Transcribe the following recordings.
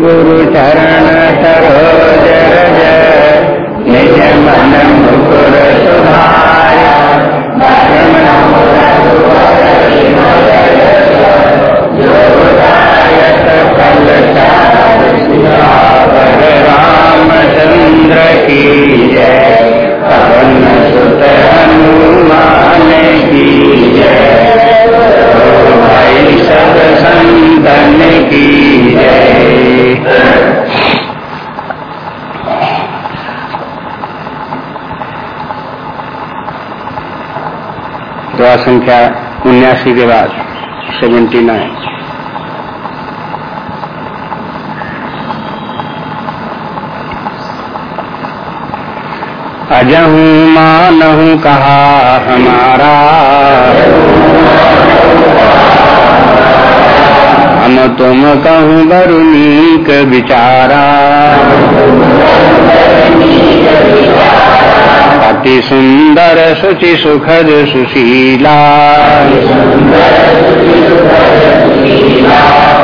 गुरु चरण सरोज रज निज मन मुकुर सुधार रामचंद्र की जय। पवन सुत हनुमान की जय। की संख्या उन्यासी के बाद सेवेंटी नाइन अजहू मानहू कहा हमारा। हम तुम कहूँ बरुनीक विचारा। अति सुंदर सुचि सुखद सुशीला।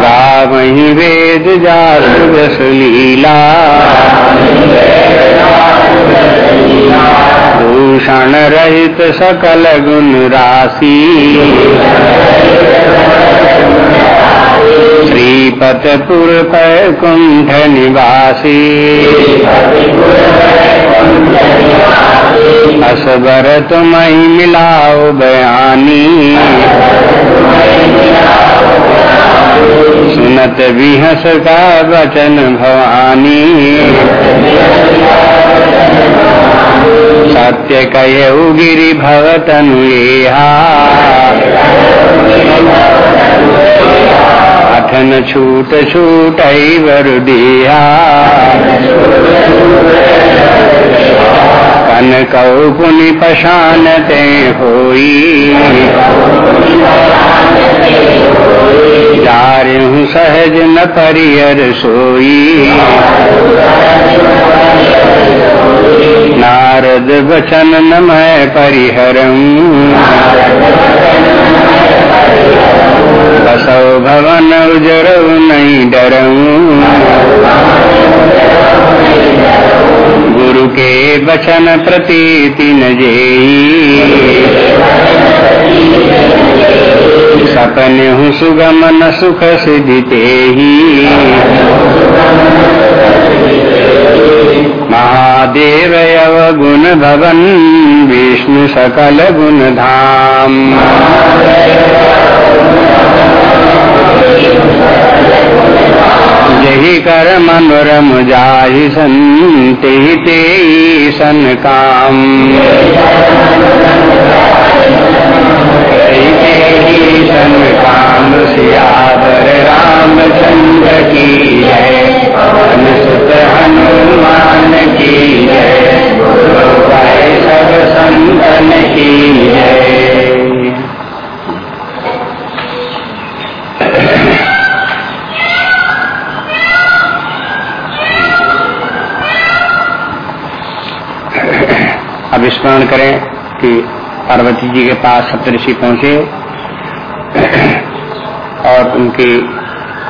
गावही वेद जासु लीला भूषण रहित सकल गुण राशि। श्रीपतपुर कुंठ निवासी असबर तुम मिलाओ बयानी। सुनत विहस का वचन भवानी। सत्य कयऊ गिरि भवतनु अठन छूट छूट वरुदिया कन कौ पुनि पशानते होई। जारहूँ सहज न परियर सोई। नारद वचन न मैं परिहरऊँ बसौ भवन उजरऊ नहीं डरऊँ। गुरु के वचन प्रतीति न सपन हूँ सुगम न सुख सिद्धते ही महादेव गुण भवन विष्णु सकल गुण धाम जही कर मनोरम जाहि संते ते सन काम अब स्मरण करें कि पार्वती जी के पास सप्तषि पहुँचे और उनकी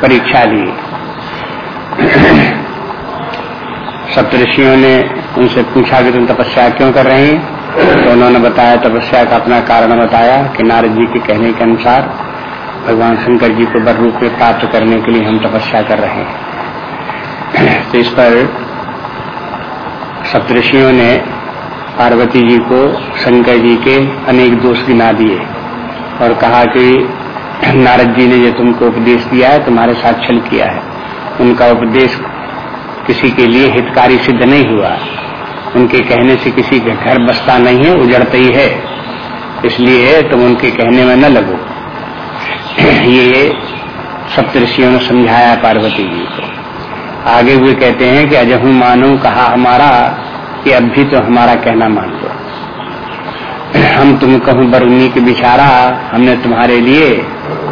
परीक्षा ली। सप्तषियों ने उनसे पूछा कि तुम तपस्या क्यों कर रहे हैं? तो उन्होंने बताया, तपस्या का अपना कारण बताया कि नारद जी के कहने के अनुसार भगवान शंकर जी को बर रूप में प्राप्त करने के लिए हम तपस्या कर रहे हैं। तो इस पर सप्तषियों ने पार्वती जी को शंकर जी के अनेक दोष गिना दिए और कहा कि नारद जी ने जो तुमको उपदेश दिया है, तुम्हारे साथ छल किया है। उनका उपदेश किसी के लिए हितकारी सिद्ध नहीं हुआ। उनके कहने से किसी का घर बसता नहीं है, उजड़ता ही है। इसलिए तुम उनके कहने में न लगो। ये सप्तऋषियों ने समझाया पार्वती जी को। आगे हुए कहते हैं कि अजहू मानो कहा हमारा कि अब भी तो हमारा कहना मान लो। हम तुम कहूँ बरुनी की बिचारा, हमने तुम्हारे लिए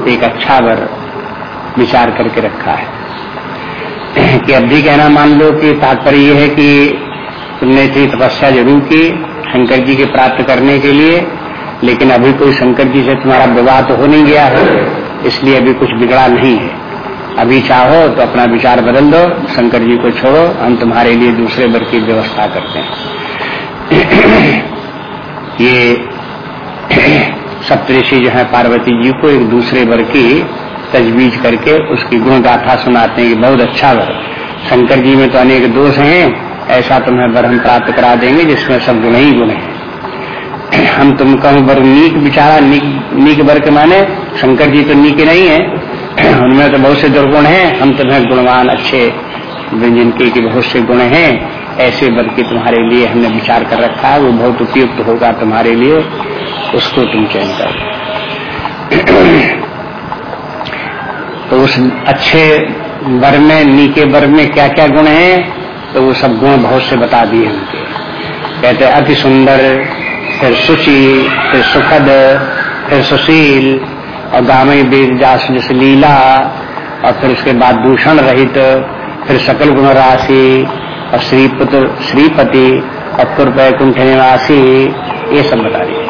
एक अच्छा वर विचार करके रखा है। कि अब भी कहना मान लो कि तात्पर्य यह है कि तुमने इतनी तपस्या ज़रूर की शंकर जी के प्राप्त करने के लिए, लेकिन अभी कोई शंकर जी से तुम्हारा विवाह तो हो नहीं गया है, इसलिए अभी कुछ बिगड़ा नहीं है। अभी चाहो तो अपना विचार बदल दो, शंकर जी को छोड़ो, हम तुम्हारे लिए दूसरे वर की व्यवस्था करते हैं। ये सप्तषि जो है, पार्वती जी को एक दूसरे वर की तजवीज करके उसकी गुण गाथा सुनाते हैं कि बहुत अच्छा वर शंकर जी में तो अनेक दोष हैं, ऐसा तुम्हें वर हम प्राप्त करा देंगे जिसमें सब गुण ही गुण हैं। हम तुम कहूँ वर नीक बिचारा नीक नीक वर के माने, शंकर जी तो नीक नहीं है उनमें तो बहुत से दुर्गुण हैं हम तुम्हें गुणवान अच्छे जिनके के बहुत से गुण हैं। ऐसे वर की तुम्हारे लिए हमने विचार कर रखा है, वो बहुत उपयुक्त होगा तुम्हारे लिए, उसको तुम चयन कर। तो उस अच्छे वर में, नीके वर में क्या क्या गुण हैं तो वो सब गुण बहुत से बता दिए उनके कहते अति सुंदर, फिर सुचि, फिर सुखद, फिर सुशील और गामी वीर जास जैसे लीला और फिर उसके बाद दूषण रहित, फिर सकल गुण राशि और श्रीपुत्र श्रीपति और कुर कुंठ निवासी, ये सब बता दिए।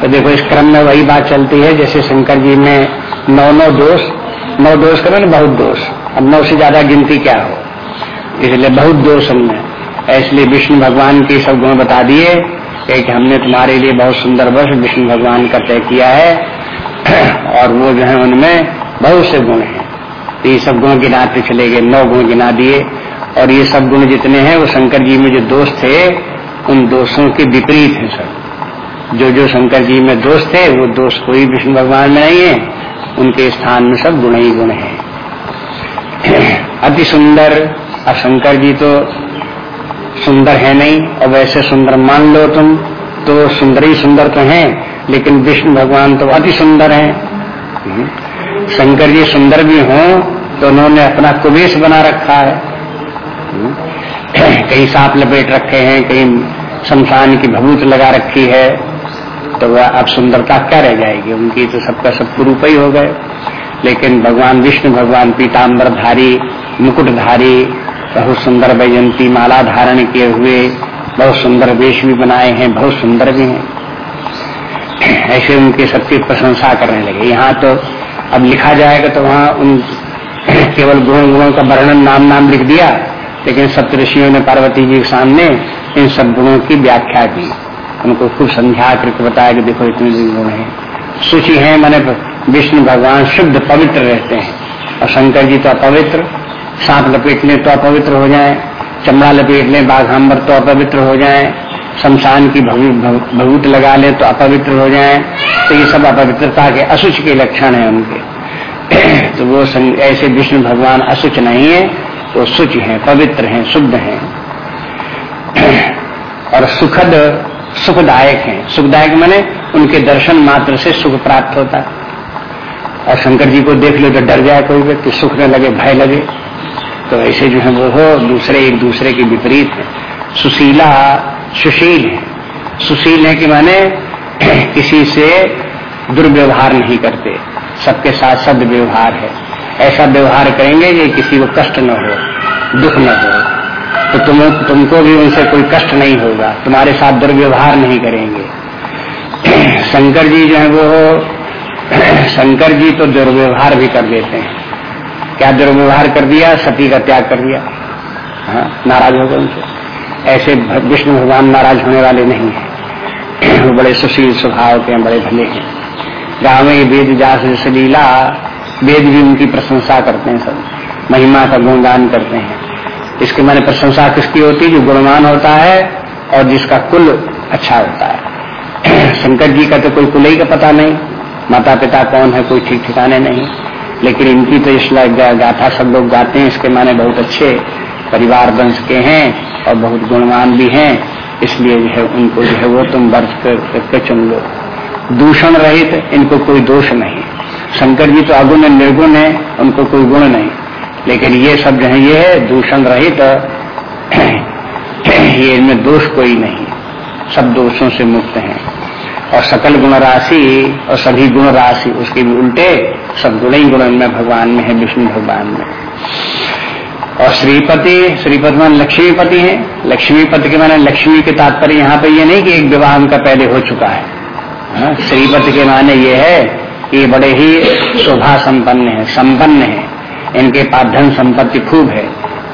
तो देखो, इस क्रम में वही बात चलती है, जैसे शंकर जी में नौ नौ दोष नौ दोष करें ना, बहुत दोष। अब नौ से ज़्यादा गिनती क्या हो? इसलिए बहुत दोष हमने। इसलिए विष्णु भगवान के सब गुण बता दिए कि हमने तुम्हारे लिए बहुत सुंदर वर्ष विष्णु भगवान का तय किया है। और वो जो है उनमें बहुत से गुण हैं। तो ये सब गुण गिनाते चले गए, नौ गुण गिना दिए। और ये सब गुण जितने हैं, वो शंकर जी में जो दोष थे, उन दोषों के विपरीत हैं सब। जो जो शंकर जी में दोष थे, वो दोष कोई विष्णु भगवान में नहीं है। उनके स्थान में सब गुण ही गुण है। अति सुंदर और शंकर जी तो सुंदर है नहीं। और वैसे सुंदर मान लो तुम तो सुंदर ही सुंदर तो हैं। लेकिन विष्णु भगवान तो अति सुंदर हैं। शंकर जी सुंदर भी हों तो उन्होंने अपना कुवेश बना रखा है। कहीं सांप लपेट रखे हैं, कहीं शमशान की भभूत लगा रखी है तो वह अब सुंदरता क्या रह जाएगी उनकी तो सबका सब रूप ही हो गए लेकिन भगवान विष्णु, भगवान पीताम्बर धारी मुकुटधारी, बहुत सुंदर वैजंती माला धारण किए हुए, बहुत सुंदर वेश भी बनाए हैं, बहुत सुंदर भी हैं ऐसे उनके सबकी प्रशंसा करने लगे। यहाँ तो अब लिखा जाएगा तो वहाँ उन केवल गुण गुणों का वर्णन नाम नाम लिख दिया, लेकिन सप्तषियों ने पार्वती जी के सामने इन सब गुणों की व्याख्या की। उनको खूब संध्या करके बताया कि देखो इतने दिन गुण है। सुचि है मैंने विष्णु भगवान शुद्ध पवित्र रहते हैं। और शंकर जी तो अपवित्र, सांप लपेट लें तो अपवित्र हो जाए, चमड़ा लपेट बाघ बाघाम्बर तो अपवित्र हो जाए शमशान की भगूत लगा लें तो अपवित्र हो जाए। तो ये सब अपवित्रता के असुच के लक्षण है उनके। तो वो ऐसे विष्णु भगवान असुच नहीं है, वो सुच हैं, पवित्र हैं, शुद्ध हैं। और सुखद सुखदायक हैं। सुखदायक माने उनके दर्शन मात्र से सुख प्राप्त होता। और शंकर जी को देख लो तो डर जाए कोई व्यक्ति सुख न लगे, भय लगे। तो ऐसे जो है वो हो, दूसरे एक दूसरे के विपरीत है। सुशीला सुशील। है सुशील है कि माने, किसी से दुर्व्यवहार नहीं करते। सबके साथ सद व्यवहार है। ऐसा व्यवहार करेंगे कि किसी को कष्ट न हो, दुख न हो। तो तुम, तुमको भी उनसे कोई कष्ट नहीं होगा। तुम्हारे साथ दुर्व्यवहार नहीं करेंगे। शंकर जी जो है वो, शंकर जी तो दुर्व्यवहार भी कर देते हैं। क्या दुर्व्यवहार कर दिया? सती का त्याग कर दिया। हाँ नाराज़ हो गए उनसे। ऐसे विष्णु भगवान नाराज़ होने वाले नहीं है। वो बड़े सुशील स्वभाव के हैं, बड़े भले हैं। गाँव में वेद जास लीला वेद भी उनकी प्रशंसा करते हैं सब। महिमा का गुणगान करते हैं। इसके मैंने प्रशंसा किसकी होती है? जो गुणवान होता है और जिसका कुल अच्छा होता है। शंकर जी का तो कोई कुल ही का पता नहीं। माता पिता कौन है, कोई ठीक ठिकाने नहीं। लेकिन इनकी तो इस गाथा सब लोग गाते हैं, इसके माने बहुत अच्छे परिवार वंश के हैं और बहुत गुणवान भी हैं, इसलिए जो है उनको जो है वो तुम वर्ष करके चुन लो। दूषण रहित इनको कोई दोष नहीं। शंकर जी तो अगुण निर्गुण है, उनको कोई गुण नहीं। लेकिन ये सब जो है, ये है दूषण रहित, ये इनमें दोष कोई नहीं। सब दोषों से मुक्त हैं। और सकल गुण राशि और सभी गुण राशि, उसके भी उल्टे सब गुण ही गुण में भगवान में है, विष्णु भगवान में। और श्रीपति श्रीपति मान लक्ष्मीपति है। लक्ष्मीपति के माने लक्ष्मी के तात्पर्य यहाँ पे ये नहीं कि एक विवाह उनका पहले हो चुका है। हाँ, श्रीपति के माने ये है कि बड़े ही शोभा संपन्न है संपन्न है। इनके पास धन संपत्ति खूब है।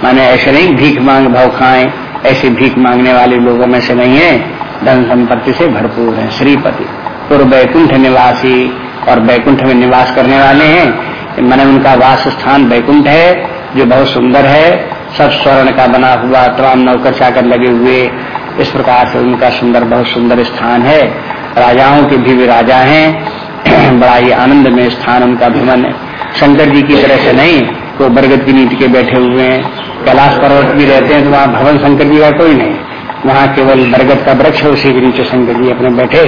माने ऐसे नहीं भीख मांग भाव खाएँ ऐसे भीख मांगने वाले लोगों में से नहीं है। धन संपत्ति से भरपूर है श्रीपति। पूर्व बैकुंठ निवासी और बैकुंठ में निवास करने वाले हैं। मैंने उनका वास स्थान बैकुंठ है जो बहुत सुंदर है, सब स्वर्ण का बना हुआ, तमाम नौकर चाकर लगे हुए, इस प्रकार से उनका सुंदर, बहुत सुंदर स्थान है। राजाओं के भी वे राजा हैं। बड़ा ही आनंद में स्थान उनका है। शंकर जी की तरह से नहीं, वो बरगद की नीति के बैठे हुए हैं। कैलाश पर्वत भी रहते हैं तो वहाँ भवन शंकर जी का कोई नहीं। वहाँ केवल बरगद का वृक्ष है, उसी के नीचे शंकर जी अपने बैठे,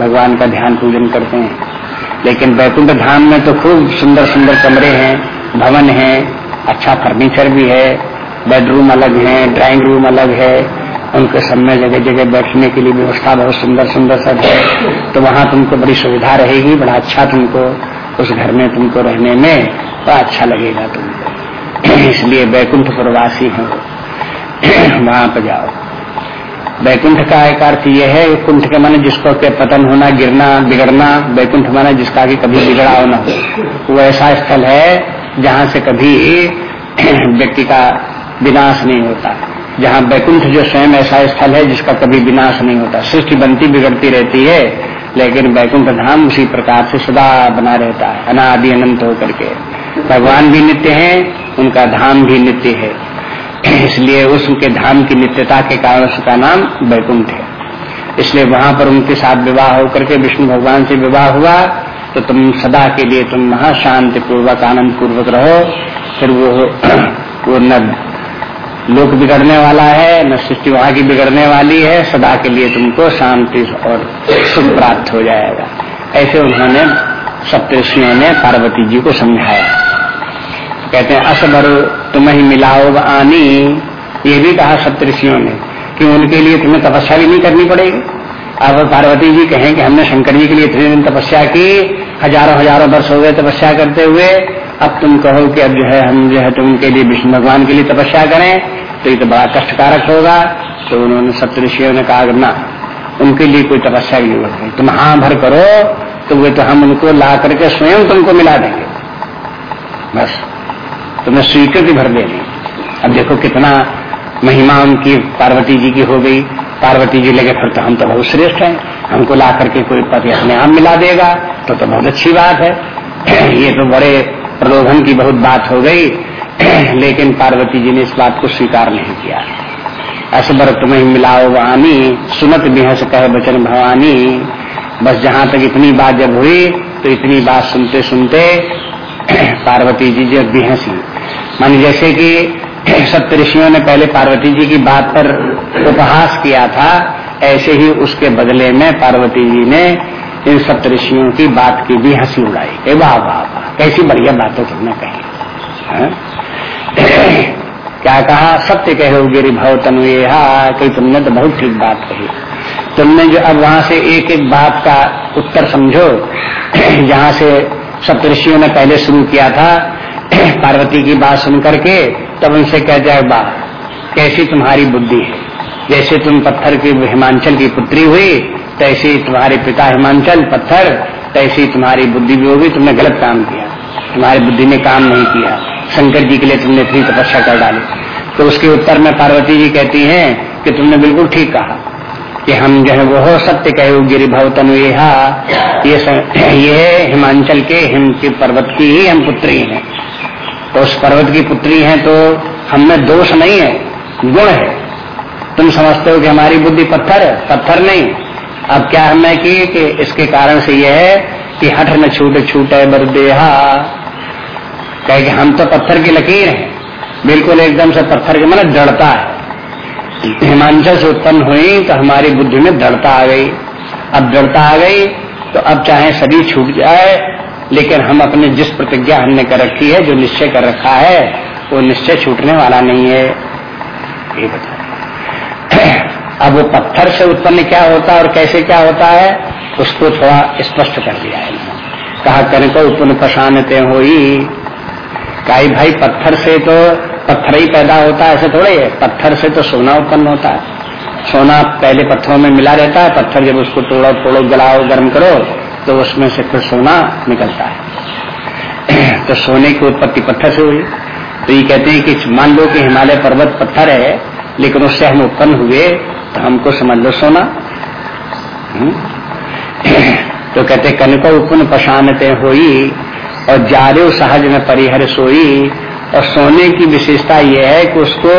भगवान का ध्यान पूजन करते हैं। लेकिन बैकुंठ धाम में तो खूब सुंदर सुंदर कमरे हैं, भवन है अच्छा फर्नीचर भी है बेडरूम अलग है ड्राइंग रूम अलग है, उनके सब में जगह जगह बैठने के लिए व्यवस्था बहुत सुंदर सुंदर सब है तो वहाँ तुमको बड़ी सुविधा रहेगी, बड़ा अच्छा तुमको, उस घर में तुमको रहने में बड़ा अच्छा लगेगा तुमको। इसलिए बैकुंठ प्रवासी हो। वहाँ पर जाओ। बैकुंठ का एक अर्थ यह है, कुंठ के माने जिसको के पतन होना, गिरना, बिगड़ना बैकुंठ माने जिसका कि कभी बिगड़ा होना हो। वो ऐसा स्थल है जहाँ से कभी व्यक्ति का विनाश नहीं होता। जहाँ बैकुंठ जो स्वयं ऐसा स्थल है जिसका कभी विनाश नहीं होता। सृष्टि बनती बिगड़ती रहती है, लेकिन बैकुंठ धाम उसी प्रकार से सदा बना रहता है, अनादि अनंत होकर के। भगवान भी नित्य है, उनका धाम भी नित्य है। इसलिए उसके धाम की नित्यता के कारण उसका नाम बैकुंठ है। इसलिए वहाँ पर उनके साथ विवाह होकर के विष्णु भगवान से विवाह हुआ। तो तुम सदा के लिए तुम महाशांति पूर्वक आनंद पूर्वक रहो। फिर वो वो न लोक बिगड़ने वाला है, न सृष्टि वहाँ की बिगड़ने वाली है। सदा के लिए तुमको शांति और सुख प्राप्त हो जाएगा। ऐसे उन्होंने सप्तषियों ने पार्वती जी को समझाया। कहते हैं असबर तुम ही मिलाओ आनी। ये भी कहा सप्तषियों ने कि उनके लिए तुम्हें तपस्या भी नहीं करनी पड़ेगी। अब पार्वती जी कहें कि हमने शंकर जी के लिए इतने दिन तपस्या की हज़ारों हज़ारों वर्ष हो गए तपस्या करते हुए, अब तुम कहो कि अब जो है हम जो है तुम उनके लिए विष्णु भगवान के लिए तपस्या करें तो ये तो बड़ा कष्टकारक होगा। तो उन्होंने सप्तऋषियों ने कहा, ना, उनके लिए कोई तपस्या की ज़रूरत नहीं। तुम हाँ भर करो तो वे तो हम उनको ला करके स्वयं तुमको मिला देंगे। बस, तुम्हें स्वीकृति भर देंगे अब देखो कितना महिमा उनकी पार्वती जी की हो गई। पार्वती जी लगे फिर तो हम तो बहुत श्रेष्ठ हैं। हमको ला करके कोई पति अपने आप मिला देगा तो तो बहुत अच्छी बात है। ये तो बड़े प्रलोभन की बहुत बात हो गई। लेकिन पार्वती जी ने इस बात को स्वीकार नहीं किया। असबर तुम्हें मिलाओ वानी सुनत बिहस कहे बचन भवानी। बस जहाँ तक इतनी बात जब हुई तो इतनी बात सुनते सुनते पार्वती जी जब बिहसी। मान जैसे कि सप्त ऋषियों ने पहले पार्वती जी की बात पर उपहास किया था, ऐसे ही उसके बदले में पार्वती जी ने इन सप्त ऋषियों की बात की भी हँसी उड़ाई। वाह वाह वाह, कैसी बढ़िया बातें तुमने कही। हाँ? क्या कहा? सत्य कहो गिरी भव तनु कही तुमने तो बहुत ठीक बात कही। तुमने जो अब वहाँ से एक एक बात का उत्तर समझो, जहाँ से सप्तषियों ने पहले शुरू किया था पार्वती की बात सुन करके तब उनसे कह जाए, बा, कैसी तुम्हारी बुद्धि है? जैसे तुम पत्थर की हिमांचल की पुत्री हुई, तैसे तुम्हारे पिता हिमांचल पत्थर, तैसी तुम्हारी बुद्धि भी होगी तुमने गलत काम किया। तुम्हारी बुद्धि ने काम नहीं किया। शंकर जी के लिए तुमने इतनी तपस्या कर डाली। तो उसके उत्तर में पार्वती जी कहती हैं कि तुमने बिल्कुल ठीक कहा कि हम जो है वो सत्य कहे गिरी भवतन ये ये हिमांचल के हिम की पर्वत की ही हम पुत्री हैं। तो उस पर्वत की पुत्री हैं तो हमें दोष नहीं है, गुण है। तुम समझते हो कि हमारी बुद्धि पत्थर है, पत्थर नहीं। अब क्या हमें की, कि इसके कारण से यह है कि हठ न छूटे छूटे बरदेहा। कहे कि हम तो पत्थर की लकीर हैं। बिल्कुल एकदम से पत्थर के, मन डरता है। हिमांचल से उत्पन्न हुई तो हमारी बुद्धि में दृढ़ता आ गई। अब दृढ़ता आ गई तो अब चाहे सभी छूट जाए लेकिन हम अपने जिस प्रतिज्ञा हमने कर रखी है, जो निश्चय कर रखा है, वो निश्चय छूटने वाला नहीं है। ये बता अब वो पत्थर से उत्पन्न क्या होता है और कैसे क्या होता है, उसको थोड़ा स्पष्ट कर दिया है कहा करें को उत्पन्न पशानते हो ही भाई, पत्थर से तो पत्थर ही पैदा होता है, ऐसे थोड़े है। पत्थर से तो सोना उत्पन्न होता है। सोना पहले पत्थरों में मिला रहता है, पत्थर जब उसको तोड़ो तोड़ो जलाओ गर्म करो तो उसमें से फिर सोना निकलता है। तो सोने की उत्पत्ति पत्थर से हुई। तो ये कहते हैं कि मान लो कि हिमालय पर्वत पत्थर है, लेकिन उससे हम उत्पन्न हुए तो हमको समझ लो सोना। हम्म? तो कहते कनिको उत्पन्न पशानते हुई, और जारे सहज में परिहर सोई। और सोने की विशेषता यह है कि उसको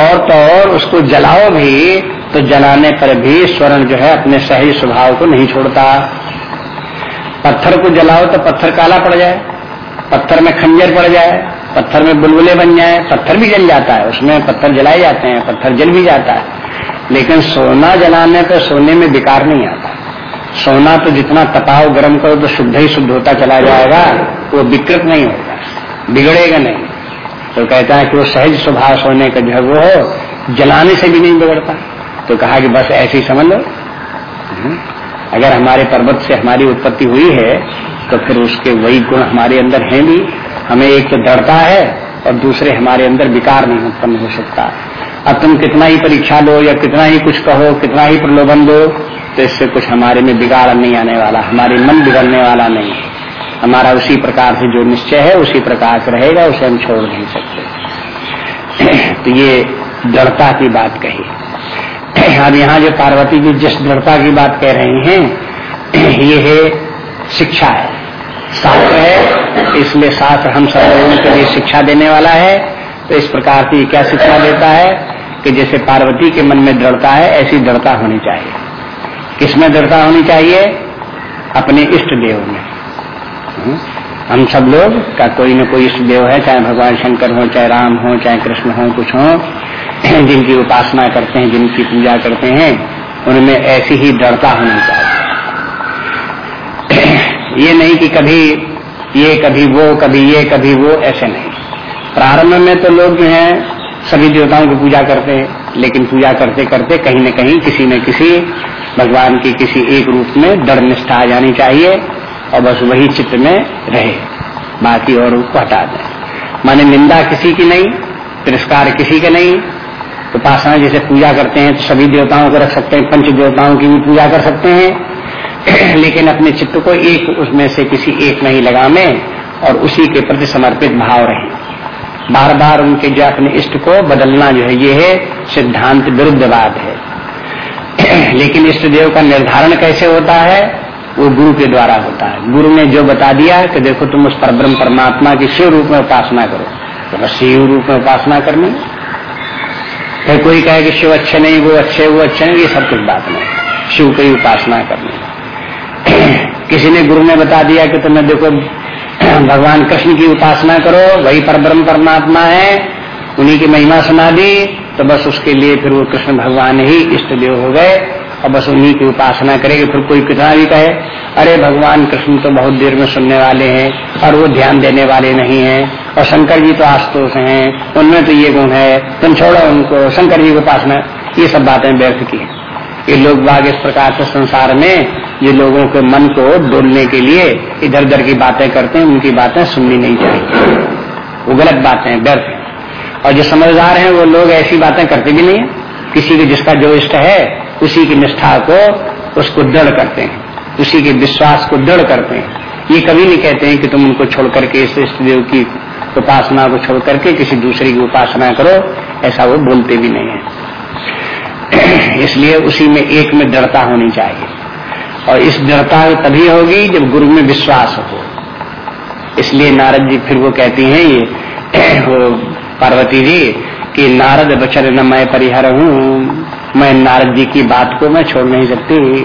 और तो और उसको जलाओ भी तो जलाने पर भी स्वर्ण जो है अपने सही स्वभाव को नहीं छोड़ता। पत्थर को जलाओ तो पत्थर काला पड़ जाए, पत्थर में खंजर पड़ जाए, पत्थर में बुलबुले बन जाए, पत्थर भी जल जाता है, उसमें पत्थर जलाए जाते हैं, पत्थर जल भी जाता है। लेकिन सोना जलाने पर सोने में विकार नहीं आता। सोना तो जितना तपाओ गर्म करो तो शुद्ध ही शुद्ध होता चला जाएगा, वो विकृत नहीं होगा बिगड़ेगा नहीं। तो कहता है कि वो सहज स्वभाव सोने का जो है वो जलाने से भी नहीं बिगड़ता। तो कहा कि बस ऐसे समझ लो। हम्म। अगर हमारे पर्वत से हमारी उत्पत्ति हुई है तो फिर उसके वही गुण हमारे अंदर हैं भी। हमें एक तो डरता है और दूसरे हमारे अंदर विकार नहीं उत्पन्न हो सकता। अब तुम कितना ही परीक्षा लो या कितना ही कुछ कहो, कितना ही प्रलोभन दो तो इससे कुछ हमारे में बिगाड़ नहीं आने वाला, हमारे मन बिगड़ने वाला नहीं। हमारा उसी प्रकार से जो निश्चय है, उसी प्रकार से रहेगा, उसे हम छोड़ नहीं सकते। तो ये दृढ़ता की बात कही। अब यहाँ जो पार्वती जी जिस दृढ़ता की बात कह रहे हैं, ये है शिक्षा है। शास्त्र है इसलिए शास्त्र हम सब लोगों के लिए शिक्षा देने वाला है। तो इस प्रकार की क्या शिक्षा देता है कि जैसे पार्वती के मन में दृढ़ता है, ऐसी दृढ़ता होनी चाहिए। किसमें दृढ़ता होनी चाहिए? अपने इष्ट देव में? हम सब लोग, का कोई न कोई इष्ट देव है, चाहे भगवान शंकर हो, चाहे राम हो, चाहे कृष्ण हो, कुछ हो, जिनकी उपासना करते हैं, जिनकी पूजा करते हैं, उनमें ऐसी ही दृढ़ता होनी चाहिए। ये नहीं कि कभी ये, कभी वो, कभी ये, कभी वो, ऐसे नहीं। प्रारंभ में तो लोग जो है, सभी देवताओं की पूजा करते हैं, लेकिन पूजा करते करते कहीं न कहीं किसी न किसी भगवान की किसी एक रूप में दृढ़ निष्ठा आ जानी चाहिए। और बस वही चित्त में रहे। बाकी और उसको हटा दें। माने निंदा किसी की नहीं, तिरस्कार किसी के नहीं। उपासना जैसे पूजा करते हैं तो सभी देवताओं को रख सकते हैं, पंच देवताओं की भी पूजा कर सकते हैं। लेकिन अपने चित्त को एक उसमें से किसी एक नहीं लगाने और उसी के प्रति समर्पित भाव रहे। बार बार उनके जो अपने इष्ट को बदलना जो है, ये है सिद्धांत विरुद्धवाद है। लेकिन इष्ट देव का निर्धारण कैसे होता है? वो गुरु के द्वारा होता है। गुरु ने जो बता दिया कि देखो तुम उस परब्रह्म परमात्मा की शिव रूप में उपासना करो। तो बस शिव रूप में उपासना करनी फिर कोई कहे कि शिव अच्छे नहीं, वो अच्छे वो अच्छे नहीं, ये सब कुछ बात नहीं। शिव की उपासना करनी किसी ने गुरु ने बता दिया कि तुम्हें देखो भगवान कृष्ण की उपासना करो, वही परब्रह्म परमात्मा है, उन्हीं की महिमा सुना दी तो बस उसके लिए फिर वो कृष्ण भगवान ही इष्ट देव हो गए। और बस उन्हीं की उपासना करेगी, फिर कोई कितना भी कहे, अरे भगवान, कृष्ण तो बहुत देर में सुनने वाले हैं, और वो ध्यान देने वाले नहीं हैं, और शंकर जी तो आस्तोष हैं, उनमें तो ये गुण है, तुम छोड़ो उनको, शंकर जी की उपासना, ये सब बातें व्यर्थ की ये लोग बाग इस प्रकार से संसार में, ये लोगों के मन को डोलने के लिए इधर उधर की बातें करते हैं, उनकी बातें सुननी नहीं चाहिए। वो गलत बातें व्यर्थ और जो समझदार हैं, वो लोग ऐसी बातें करते भी नहीं है। किसी के जिसका जो इष्ट है उसी की निष्ठा को उसको दृढ़ करते हैं। उसी के विश्वास को दृढ़ करते हैं। ये कभी नहीं कहते हैं कि तुम उनको छोड़ करके इस इष्ट देव की उपासना को छोड़ करके किसी दूसरे की उपासना करो। ऐसा वो बोलते भी नहीं है। इसलिए उसी में एक में दृढ़ता होनी चाहिए। और इस दृढ़ता तभी होगी जब गुरु में विश्वास हो। इसलिए नारद जी फिर वो कहती हैं ये पार्वती जी कि नारद बचर न मैं परिहर हूँ। मैं नारद जी की बात को मैं छोड़ नहीं सकती।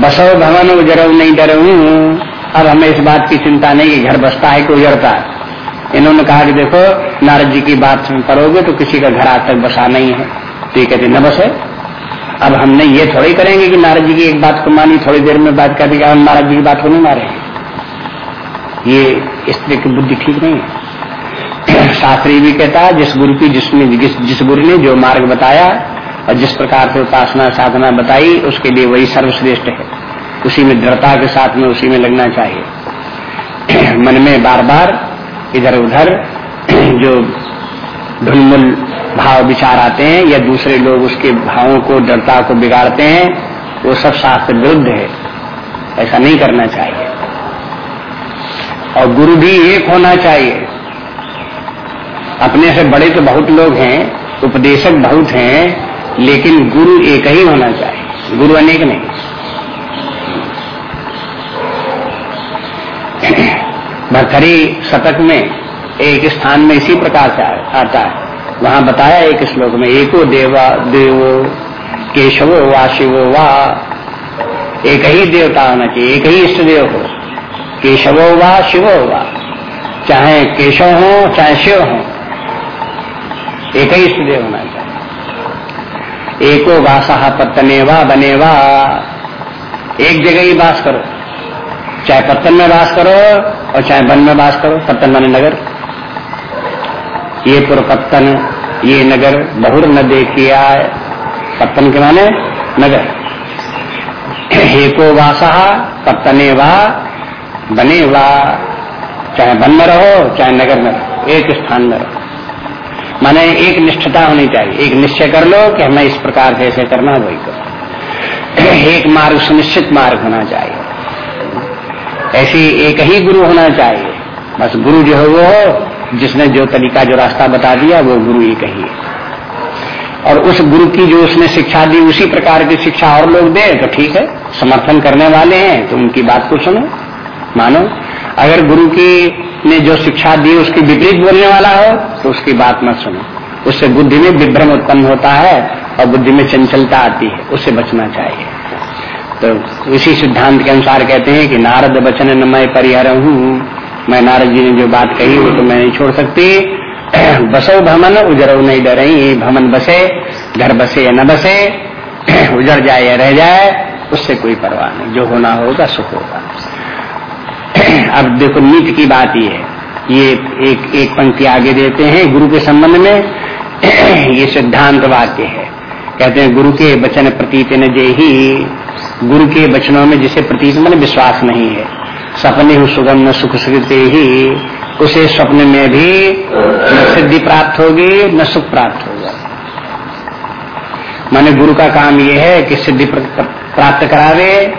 बसो भवन उजरव नहीं डर अब हमें इस बात की चिंता नहीं कि घर बसता है कि उजड़ता है। इन्होंने कहा कि देखो नारद जी की बात करोगे तो किसी का घर आज तक बसा नहीं है। तो ये कहते न बसे। अब हमने ये थोड़ी करेंगे कि नारद जी की एक बात को मानी थोड़ी देर में बात कर दी हम नारद जी की बात को नहीं मारे ये स्त्री की बुद्धि ठीक नहीं है। शास्त्री भी कहता है जिस गुरु की जिसने जिस, जिस गुरु ने जो मार्ग बताया और जिस प्रकार से उपासना साधना बताई, उसके लिए वही सर्वश्रेष्ठ है। उसी में दृढ़ता के साथ में उसी में लगना चाहिए। मन में बार बार इधर उधर जो ढुलमुल भाव विचार आते हैं, या दूसरे लोग उसके भावों को, दृढ़ता को बिगाड़ते हैं, वो सब शास्त्र विरुद्ध है। ऐसा नहीं करना चाहिए। और गुरु भी एक होना चाहिए। अपने से बड़े तो बहुत लोग हैं, उपदेशक बहुत हैं लेकिन गुरु एक ही होना चाहिए। गुरु अनेक नहीं। भरथरी शतक में एक स्थान में इसी प्रकार से आता है। वहाँ बताया एक श्लोक में, एको देवा देवो केशवो वा शिवो वा एक ही देवता होना चाहिए, एक ही इष्ट देव हो। केशवो वा शिवो वा। चाहे केशव हो, चाहे शिव हो, एक ही इष्ट देव होना चाहिए। एको वासा पत्तने वा बने वा एक जगह ही वास करो। चाहे पत्तन में वास करो और चाहे वन में वास करो, पत्तन बने नगर। ये पुरपत्तन ये नगर, बहुर न देखिया पत्तन के माने नगर। एको वासा पत्तने वा बने वा चाहे वन में रहो, चाहे नगर में रहो, एक स्थान में रहो। माने एक निष्ठता होनी चाहिए। एक निश्चय कर लो कि हमें इस प्रकार से ऐसे करना वही करो। एक मार्ग, सुनिश्चित मार्ग होना चाहिए। ऐसी एक ही गुरु होना चाहिए। बस गुरु जो है वो, जिसने जो तरीका, जो रास्ता बता दिया, वो गुरु ही है और उस गुरु की जो उसने शिक्षा दी, उसी प्रकार की शिक्षा और लोग दे तो ठीक है। समर्थन करने वाले हैं तो उनकी बात को सुनो, मानो। अगर गुरु की ने जो शिक्षा दी, उसकी विपरीत बोलने वाला हो तो उसकी बात मत सुनो। उससे बुद्धि में विभ्रम उत्पन्न होता है और बुद्धि में चंचलता आती है, उससे बचना चाहिए। तो इसी सिद्धांत के अनुसार कहते हैं कि, नारद बचन न मैं परिहर हूँ। मैं नारद जी ने जो बात कही, वो तो मैं नहीं छोड़ सकती। बसो भमन उजरो नहीं डरे भमन बसे, घर बसे या न बसे, उजड़ जाए या रह जाए, उससे कोई परवाह नहीं। जो होना होगा, सुख होगा। अब देखो नीति की बात ये है। ये एक एक पंक्ति आगे देते हैं, गुरु के संबंध में, ये सिद्धांत वाक्य है। कहते हैं, गुरु के वचन प्रतीत न ही गुरु के वचनों में जिसे प्रतीत मन विश्वास नहीं है। सपने सुगम, न सुख सुखते ही उसे स्वप्न में भी न सिद्धि प्राप्त होगी, न सुख प्राप्त होगा। माने गुरु का काम ये है कि सिद्धि प्राप्त करावे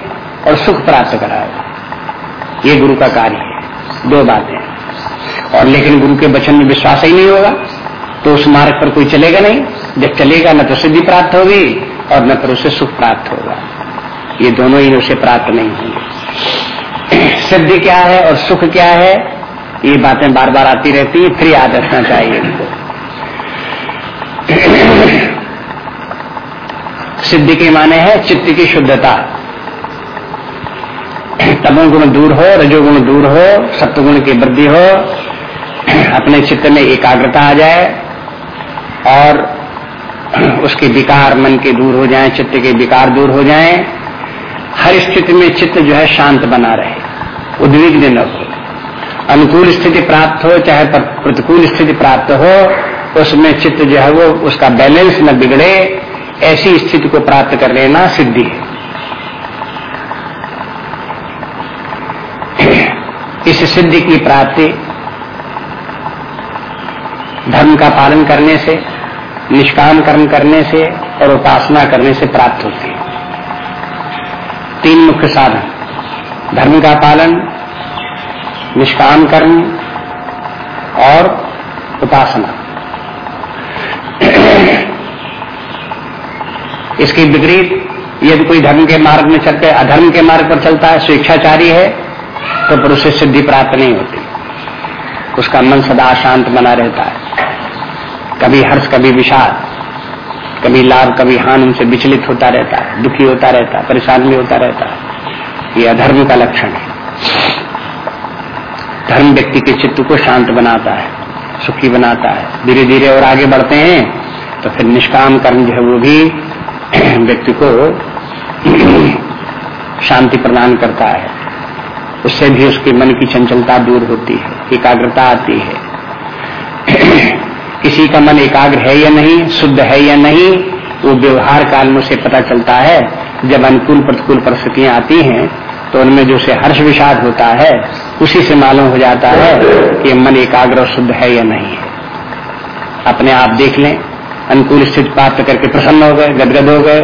और सुख प्राप्त करावे। ये गुरु का कार्य है। दो बातें और लेकिन गुरु के वचन में विश्वास ही नहीं होगा तो उस मार्ग पर कोई चलेगा नहीं। जब चलेगा, न तो सिद्धि प्राप्त होगी और न फिर उसे सुख प्राप्त होगा। ये दोनों ही उसे प्राप्त नहीं होंगे। सिद्धि क्या है और सुख क्या है, ये बातें बार बार आती रहती है, फिर याद रखना चाहिए सिद्धि के माने है चित्त की शुद्धता। तमोगुण दूर हो, रजोगुण दूर हो, सत्वगुण की वृद्धि हो, अपने चित्त में एकाग्रता आ जाए और उसके विकार मन के दूर हो जाए, चित्त के विकार दूर हो जाए, हर स्थिति में चित्त जो है शांत बना रहे, उद्विग्न न हो। अनुकूल स्थिति प्राप्त हो, चाहे प्रतिकूल स्थिति प्राप्त हो, उसमें चित्त जो है वो, उसका बैलेंस न बिगड़े, ऐसी स्थिति को प्राप्त कर लेना सिद्धि है इस सिद्धि की प्राप्ति, धर्म का पालन करने से, निष्काम कर्म करने से और उपासना करने से प्राप्त होती है। तीन मुख्य साधन, धर्म का पालन, निष्काम कर्म और उपासना। इसकी विपरीत, यदि कोई धर्म के मार्ग में चलते, अधर्म के मार्ग पर चलता है, स्वेच्छाचारी है तो फिर उसे सिद्धि प्राप्त नहीं होती। उसका मन सदा शांत बना रहता है। कभी हर्ष, कभी विषाद, कभी लाभ, कभी हान उनसे विचलित होता रहता है, दुखी होता रहता है, परेशान भी होता रहता है। ये अधर्म का लक्षण है। धर्म व्यक्ति के चित्त को शांत बनाता है, सुखी बनाता है। धीरे धीरे और आगे बढ़ते हैं तो फिर निष्काम कर्म जो है वो भी व्यक्ति को शांति प्रदान करता है। उससे भी उसके मन की चंचलता दूर होती है, एकाग्रता आती है। किसी का मन एकाग्र है या नहीं, शुद्ध है या नहीं, वो व्यवहार काल में से पता चलता है। जब अनुकूल प्रतिकूल परिस्थितियाँ आती हैं तो उनमें जो से हर्ष विषाद होता है, उसी से मालूम हो जाता है कि मन एकाग्र और शुद्ध है या नहीं है। अपने आप देख लें, अनुकूल स्थिति प्राप्त करके प्रसन्न हो गए, गदगद हो गए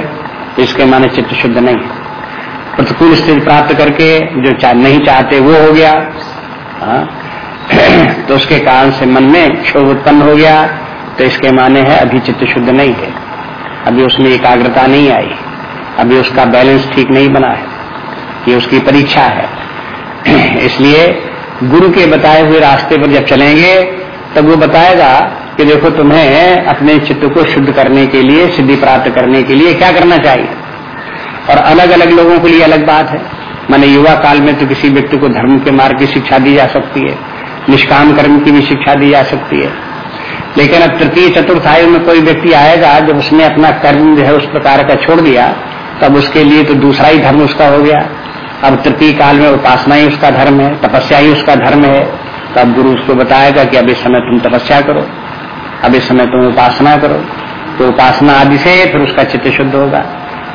तो इसके माने चित्त शुद्ध नहीं है। प्रतिकूल स्थिति प्राप्त करके जो चा, नहीं चाहते वो हो गया। हाँ? तो उसके कारण से मन में क्षोभ उत्पन्न हो गया। तो इसके माने है अभी चित्त शुद्ध नहीं है। अभी उसमें एकाग्रता नहीं आई। अभी उसका बैलेंस ठीक नहीं बना है। ये उसकी परीक्षा है। इसलिए गुरु के बताए हुए रास्ते पर जब चलेंगे तब वो बताएगा कि देखो तुम्हें अपने चित्त को शुद्ध करने के लिए सिद्धि प्राप्त करने के लिए क्या करना चाहिए? और अलग अलग लोगों के लिए अलग बात है। माने युवा काल में तो किसी व्यक्ति को धर्म के मार्ग की शिक्षा दी जा सकती है, निष्काम कर्म की भी शिक्षा दी जा सकती है। लेकिन अब तृतीय, चतुर्थ आयु में कोई व्यक्ति आएगा, जब उसने अपना कर्म जो है उस प्रकार का छोड़ दिया, तब उसके लिए तो दूसरा ही धर्म उसका हो गया। अब तृतीय काल में उपासना ही उसका धर्म है, तपस्या ही उसका धर्म है। तब गुरु उसको बताएगा कि अब इस समय तुम तपस्या करो, अब इस समय तुम उपासना करो। तो उपासना आदि से फिर उसका चित्त शुद्ध होगा।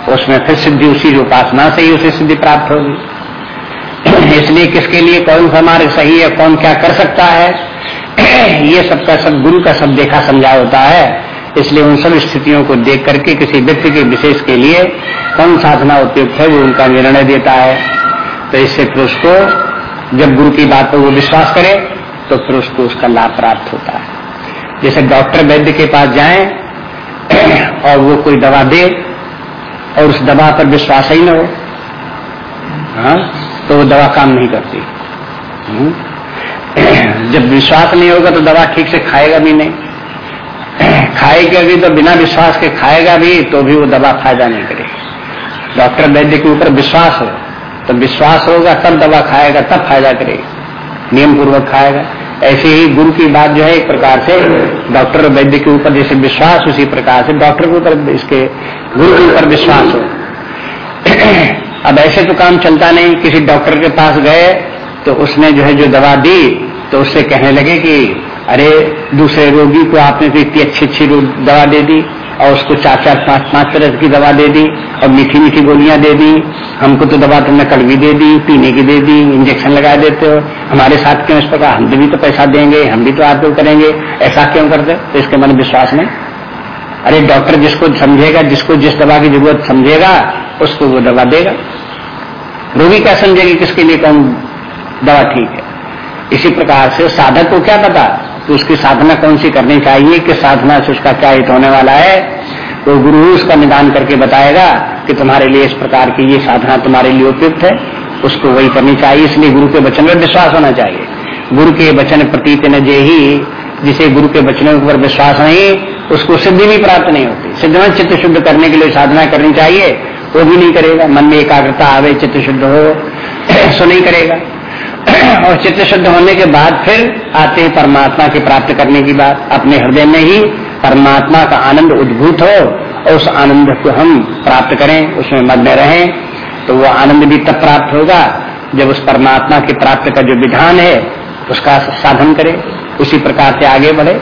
उसमें फिर सिद्धि उसी उपासना से ही उसे सिद्धि प्राप्त होगी। इसलिए किसके लिए कौन सा मार्ग सही है, कौन क्या कर सकता है, ये सबका सब गुरु का सब देखा समझा होता है। इसलिए उन सब स्थितियों को देख करके किसी व्यक्ति के विशेष के लिए कौन साधना उपयुक्त है, वो उनका निर्णय देता है। तो इससे फिर उसको, जब गुरु की बात पर वो विश्वास करे तो फिर उसको उसका लाभ प्राप्त होता है। जैसे डॉक्टर वैद्य के पास जाए, और वो कोई दवा दे और उस दवा पर विश्वास ही न हो। हाँ? तो वो दवा काम नहीं करती। हम्म। जब विश्वास नहीं होगा तो दवा ठीक से खाएगा भी नहीं। खाएगा भी तो बिना विश्वास के खाएगा भी तो भी वो दवा फ़ायदा नहीं करेगी। डॉक्टर वैद्य के ऊपर विश्वास हो तो विश्वास होगा, तब दवा खाएगा, तब फ़ायदा करेगी। नियम पूर्वक खाएगा। ऐसे ही गुरु की बात जो है एक प्रकार से डॉक्टर वैद्य के ऊपर जैसे विश्वास उसी प्रकार से डॉक्टर के ऊपर इसके गुरु के ऊपर विश्वास हो। अब ऐसे तो काम चलता नहीं, किसी डॉक्टर के पास गए तो उसने जो है जो दवा दी तो उससे कहने लगे कि, अरे, दूसरे रोगी को आपने तो इतनी अच्छी अच्छी दवा दे दी और उसको चार चार पाँच पाँच तरह की दवा दे दी। और मीठी मीठी गोलियाँ दे दी, हमको तो दवा तुमने कड़वी दे दी, पीने की दे दी, इंजेक्शन लगा देते हो। हमारे साथ क्यों इस प्रकार? हम भी तो पैसा देंगे, हम भी तो आपको करेंगे। ऐसा क्यों करते? तो इसके मन विश्वास नहीं। अरे डॉक्टर जिसको समझेगा, जिसको जिस दवा की ज़रूरत समझेगा, उसको वो दवा देगा। रोगी क्या समझेगी किसके लिए कौन दवा ठीक है? इसी प्रकार से साधक को क्या पता तो उसकी साधना कौन सी करनी चाहिए, किस साधना से उसका क्या हित होने वाला है? तो गुरु उसका निदान करके बताएगा कि तुम्हारे लिए इस प्रकार की ये साधना तुम्हारे लिए उपयुक्त है। उसको वही करनी चाहिए। इसलिए गुरु के वचन में विश्वास होना चाहिए। गुरु के वचन प्रतीत न जे ही, जिसे गुरु के वचनों पर विश्वास नहीं, उसको सिद्धि भी प्राप्त नहीं होती। सिद्ध में चित्त शुद्ध करने के लिए साधना करनी चाहिए, वो भी नहीं करेगा। मन में एकाग्रता आवे, चित्त शुद्ध हो, सो नहीं करेगा। और चित्त शुद्ध होने के बाद फिर आते परमात्मा की प्राप्त करने की बात। अपने हृदय में ही परमात्मा का आनंद उद्भूत हो और उस आनंद को हम प्राप्त करें, उसमें मध्य रहें तो वो आनंद भी तब प्राप्त होगा जब उस परमात्मा की प्राप्त का जो विधान है, उसका साधन करें, उसी प्रकार से आगे बढ़े।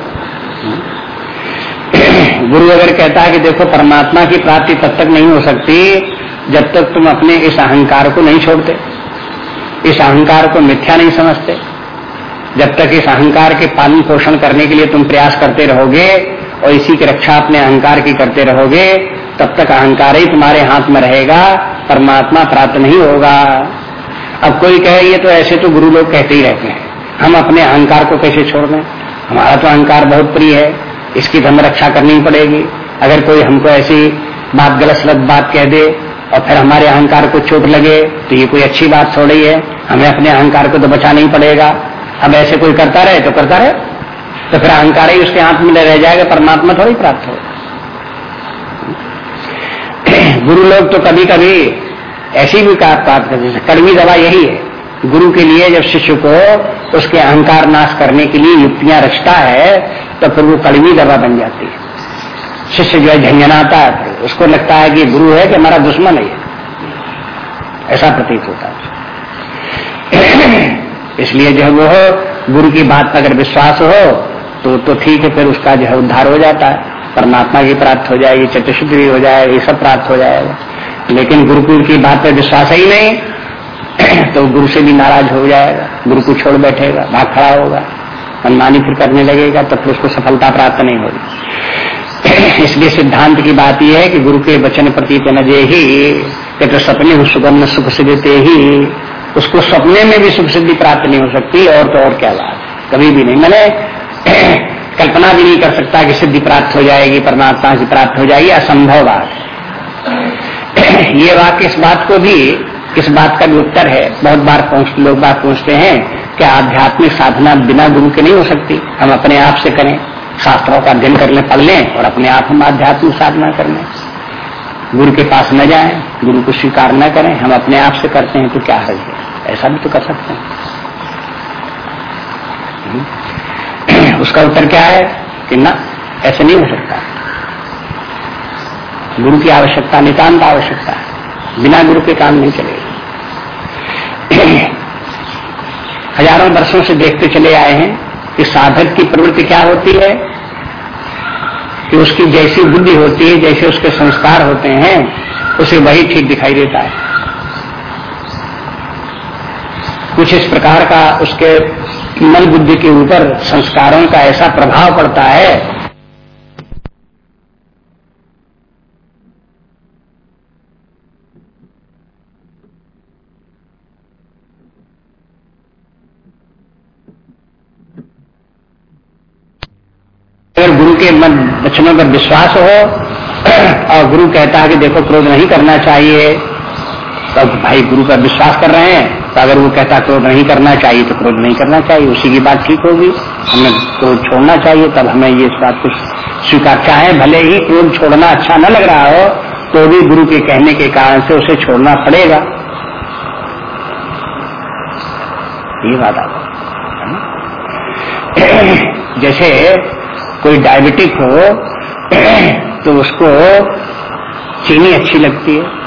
गुरु अगर कहता है कि देखो, परमात्मा की प्राप्ति तब तक नहीं हो सकती जब तक तुम अपने इस अहंकार को नहीं छोड़ते, इस अहंकार को मिथ्या नहीं समझते। जब तक इस अहंकार के पालन पोषण करने के लिए तुम प्रयास करते रहोगे और इसी की रक्षा अपने अहंकार की करते रहोगे, तब तक अहंकार ही तुम्हारे हाथ में रहेगा, परमात्मा प्राप्त नहीं होगा। अब कोई कहे, ये तो ऐसे तो गुरु लोग कहते ही रहते हैं। हम अपने अहंकार को कैसे छोड़ दें? हमारा तो अहंकार बहुत प्रिय है, इसकी तो हमें रक्षा करनी पड़ेगी। अगर कोई हमको ऐसी बात, गलत सलत बात कह दे और फिर हमारे अहंकार को चोट लगे तो ये कोई अच्छी बात थोड़ी है। हमें अपने अहंकार को तो बचाना ही पड़ेगा। अब ऐसे कोई करता रहे तो करता रहे। तो फिर अहंकार ही उसके हाथ में रह जाएगा, परमात्मा थोड़ी प्राप्त हो गुरु लोग तो कभी कभी ऐसी भी बात करते जैसे कड़वी दवा यही है, गुरु के लिए जब शिष्य को उसके अहंकार नाश करने के लिए युक्तियाँ रचता है तो फिर वो कड़वी दवा बन जाती है। शिष्य जो है झंझनाता है उसको लगता है कि गुरु है कि हमारा दुश्मन है। ऐसा प्रतीत होता है। इसलिए जो है वो गुरु की बात पर अगर विश्वास हो तो तो ठीक है, फिर उसका जो है उद्धार हो जाता है, परमात्मा की प्राप्त हो जाएगी चतुशुद्धि भी हो जाएगी, ये सब प्राप्त हो जाएगा। लेकिन गुरुकुल की बात पर विश्वास ही नहीं तो गुरु से भी नाराज़ हो जाएगा, गुरु को छोड़ बैठेगा, भाग खड़ा होगा, मनमानी फिर करने लगेगा तो फिर उसको सफलता प्राप्त नहीं होगी। इसलिए सिद्धांत की बात यह है कि गुरु के वचन प्रति नजे ही तो सपने सुगम सुख से देते ही, उसको सपने में भी सुख सिद्धि प्राप्त नहीं हो सकती, और तो और क्या बात कभी भी नहीं। मैंने कल्पना भी नहीं कर सकता कि सिद्धि प्राप्त हो जाएगी, परमात्मा से प्राप्त हो जाएगी, असंभव बात ये वाक्य इस बात को भी, इस बात का भी उत्तर है। बहुत बार पहुँच, लोग बात पूछते हैं कि आध्यात्मिक साधना बिना गुरु के नहीं हो सकती? हम अपने आप से करें, शास्त्रों का अध्ययन कर लें, पढ़ लें, और अपने आप हम आध्यात्मिक साधना कर लें। गुरु के पास न जाएँ, गुरु को स्वीकार न करें, हम अपने आप से करते हैं तो क्या है? ऐसा भी तो कर सकते हैं। उसका उत्तर क्या है कि ना, ऐसे नहीं हो सकता। गुरु की आवश्यकता नितान्त आवश्यकता है। बिना गुरु के काम नहीं चलेगा। हज़ारों वर्षों से देखते चले आए हैं कि साधक की प्रवृत्ति क्या होती है, कि उसकी जैसी बुद्धि होती है, जैसे उसके संस्कार होते हैं, उसे वही ठीक दिखाई देता है। कुछ इस प्रकार का उसके मन बुद्धि के ऊपर संस्कारों का ऐसा प्रभाव पड़ता है। अगर गुरु के मन, वचनों पर विश्वास हो, और गुरु कहता है कि देखो क्रोध नहीं करना चाहिए तो भाई गुरु पर विश्वास कर रहे हैं। तो अगर वो कहता क्रोध नहीं करना चाहिए तो क्रोध नहीं करना चाहिए। उसी की बात ठीक होगी। हमें क्रोध छोड़ना चाहिए, तब हमें ये बात को स्वीकार। चाहे भले ही क्रोध छोड़ना अच्छा न लग रहा हो तो भी गुरु के कहने के कारण से उसे छोड़ना पड़ेगा। ये बात आप जैसे कोई डायबिटिक हो तो उसको चीनी अच्छी लगती है।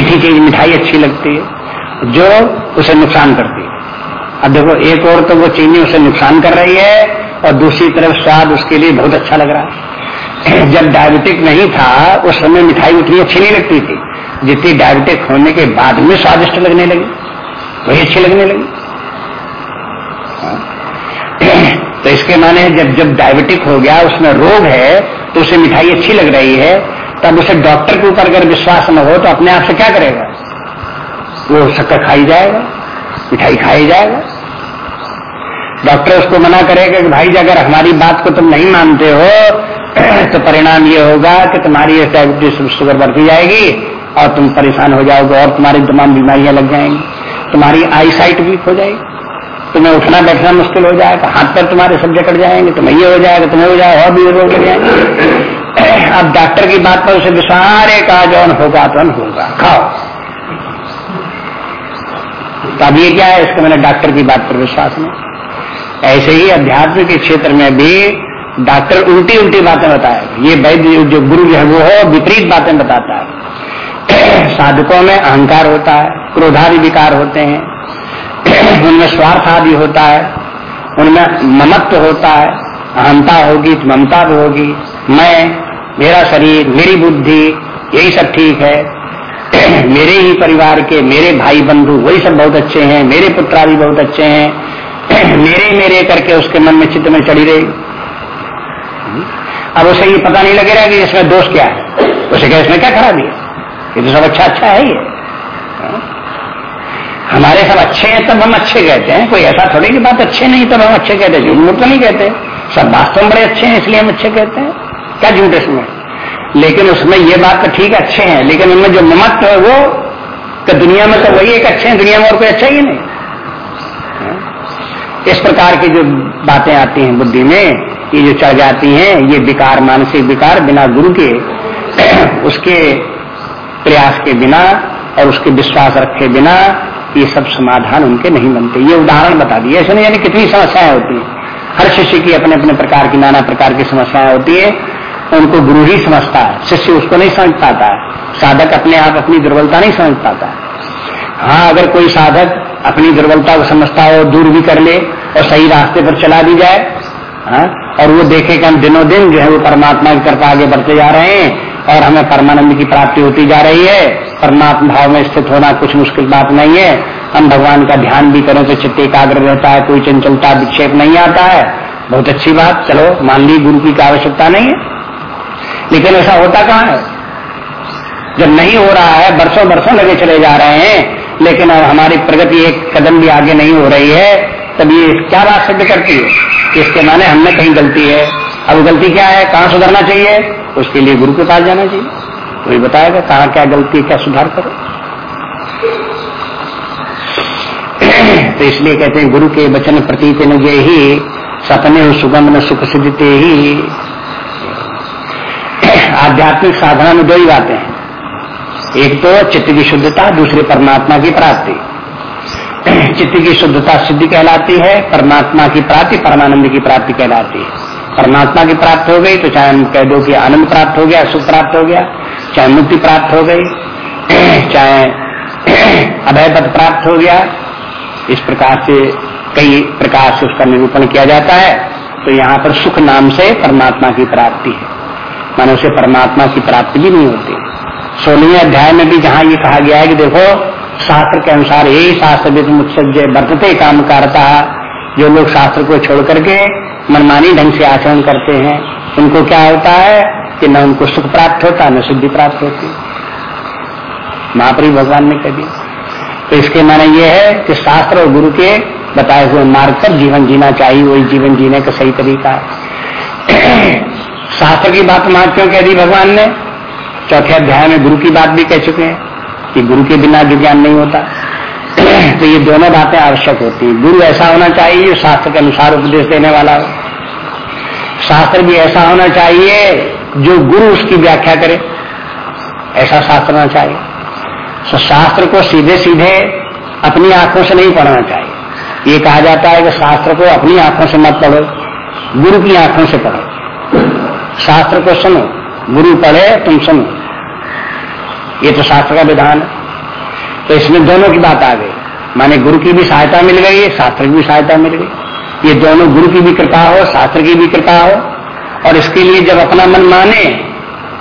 मीठी चीज़, मिठाई अच्छी लगती है, जो उसे नुकसान करती है। अब देखो, एक और तो वो चीनी उसे नुकसान कर रही है, और दूसरी तरफ़ स्वाद उसके लिए बहुत अच्छा लग रहा है। जब डायबिटिक नहीं था, उस समय मिठाई उतनी अच्छी नहीं लगती थी। जितनी डायबिटिक होने के बाद में स्वादिष्ट लगने लगी, वही अच्छी लगने लगी। तो इसके माने जब जब डायबिटिक हो गया, उसमें रोग है तो उसे मिठाई अच्छी लग रही है तब उसे डॉक्टर के ऊपर अगर विश्वास न हो तो अपने आप से क्या करेगा? वो शक्कर खाई जाएगा, मिठाई खाई जाएगा। डॉक्टर उसको मना करेगा कि भाई अगर हमारी बात को तुम नहीं मानते हो तो परिणाम ये होगा कि तुम्हारी डायबिटीज़ शुगर बढ़ती जाएगी और तुम परेशान हो जाओगे और तुम्हारी तमाम बीमारियाँ लग जाएँगी। तुम्हारी आई साइट वीक हो जाएगी। तुम्हें उठना बैठना मुश्किल हो जाएगा। हाथ पर तुम्हारे सब जकड़ जाएँगे, तुम्हें ये हो जाएगा, तुम्हें हो जाएगा, और भी रोग लग जाएँगे। अब डॉक्टर की बात पर उसे सारे का जौन होगा तो होगा खाओ। तो अब ये क्या है? इसको मैंने डॉक्टर की बात पर विश्वास नहीं। ऐसे ही अध्यात्म के क्षेत्र में भी डॉक्टर उल्टी उल्टी बातें बताए। ये वैद्य जो गुरु जो है, वो हो, विपरीत बातें बताता है। साधकों में अहंकार होता है, क्रोधादि विकार होते हैं। उनमें स्वार्थ आदि होता है। उनमें ममत्व होता है। अहंता होगी तो ममता भी होगी। मैं, मेरा शरीर, मेरी बुद्धि, यही सब ठीक है। मेरे ही परिवार के मेरे भाई बंधु वही सब बहुत अच्छे हैं। मेरे पुत्रा भी बहुत अच्छे हैं। मेरे मेरे करके उसके मन में चित्त में चढ़ी रही। अब उसे ये पता नहीं लगेगा कि इसमें दोष क्या है। उसे क्या इसमें क्या खराबी है ये तो सब अच्छा अच्छा है ये। हमारे सब अच्छे हैं, तब हम अच्छे कहते हैं। कोई ऐसा थोड़ी की बात अच्छे नहीं, तब हम अच्छे कहते झूठ तो नहीं कहते। सब वास्तव बड़े अच्छे हैं, इसलिए हम अच्छे कहते हैं। क्या झूठ इसमें? लेकिन उसमें ये बात तो ठीक अच्छे हैं, लेकिन उनमें जो ममत्व है वो तो दुनिया में तो वही एक अच्छे हैं, दुनिया में और कोई अच्छा ही नहीं। इस प्रकार की जो बातें आती हैं बुद्धि में, ये जो चढ़ जाती हैं, ये विकार, मानसिक विकार बिना गुरु के, उसके प्रयास के बिना और उसके विश्वास रखे बिना, ये सब समाधान उनके नहीं बनते। ये उदाहरण बता दिए। ऐसे नहीं यानी कितनी समस्याएँ होती हैं। हर शिष्य की अपने अपने प्रकार की, नाना प्रकार की समस्याएँ होती है। उनको गुरु ही समझता है, शिष्य उसको नहीं समझ पाता है। साधक अपने आप अपनी दुर्बलता नहीं समझ पाता है। अगर कोई साधक अपनी दुर्बलता को समझता है, दूर भी कर ले और सही रास्ते पर चला भी जाए हाँ और वो देखे कि हम दिनों दिन जो है वो परमात्मा की कृपा आगे बढ़ते जा रहे हैं और हमें परमानंद की प्राप्ति होती जा रही है, परमात्मा भाव में स्थित होना कुछ मुश्किल बात नहीं है। हम भगवान का ध्यान भी करें तो चित्त एकाग्र रहता है, कोई चंचलता, विक्षेप नहीं आता है। बहुत अच्छी बात, चलो, मान ली गुरु की आवश्यकता नहीं है। लेकिन ऐसा होता कहाँ है? जब नहीं हो रहा है, बरसों बरसों लगे चले जा रहे हैं, लेकिन अब हमारी प्रगति एक कदम भी आगे नहीं हो रही है, तब ये क्या बात सिद्ध करती है? इसके माने हमने कहीं गलती है। अब गलती क्या है? कहाँ सुधरना चाहिए? उसके लिए गुरु के पास जाना चाहिए। वही बताएगा कहाँ क्या गलती, क्या सुधार करो? तो इसलिए कहते हैं, गुरु के वचन प्रतीत ही, सपने सुगम न सुख सिद्धते ही। आध्यात्मिक साधना में दो ही बातें हैं। एक तो चित्त की शुद्धता, दूसरी परमात्मा की प्राप्ति। चित्त की शुद्धता सिद्धि कहलाती है, परमात्मा की प्राप्ति परमानंद की प्राप्ति कहलाती है। परमात्मा की प्राप्त हो गई तो चाहे कह दो कि आनंद प्राप्त हो गया, सुख प्राप्त हो गया, चाहे मुक्ति प्राप्त हो गई, चाहे अभय पद प्राप्त हो गया, इस प्रकार से कई प्रकार से उसका निरूपण किया जाता है। तो यहाँ पर सुख नाम से परमात्मा की प्राप्ति है। मानो उसे परमात्मा की प्राप्ति भी नहीं होती। सोलहवें अध्याय में भी जहाँ ये कहा गया है कि देखो, शास्त्र के अनुसार यही शास्त्र मुत्सज्जय बरतते काम करता जो लोग शास्त्र को छोड़ करके मनमानी ढंग से आचरण करते हैं, उनको क्या होता है कि न उनको सुख प्राप्त होता, न सिद्धि प्राप्त होती। महापरी भगवान ने दिया। तो इसके माने ये है कि शास्त्र और गुरु के बताए हुए मार्ग पर जीवन जीना चाहिए, वही जीवन जीने का सही तरीका है। शास्त्र की बात वहाँ क्यों कह दी भगवान ने? चौथे अध्याय में गुरु की बात भी कह चुके हैं कि गुरु के बिना जो ज्ञान नहीं होता। तो ये दोनों बातें आवश्यक होती हैं। गुरु ऐसा होना चाहिए जो शास्त्र के अनुसार उपदेश देने वाला हो। शास्त्र भी ऐसा होना चाहिए जो गुरु उसकी व्याख्या करे। ऐसा शास्त्र होना चाहिए। तो शास्त्र को सीधे सीधे अपनी आँखों से नहीं पढ़ना चाहिए। ये कहा जाता है कि शास्त्र को अपनी आँखों से मत पढ़ो, गुरु की आँखों से पढ़ो। शास्त्र को सुनो, गुरु पढ़े, तुम सुनो। ये तो शास्त्र का विधान है। तो इसमें दोनों की बात आ गई। माने गुरु की भी सहायता मिल गई, शास्त्र की भी सहायता मिल गई। ये दोनों गुरु की भी कृपा हो, शास्त्र की भी कृपा हो, और इसके लिए जब अपना मन माने,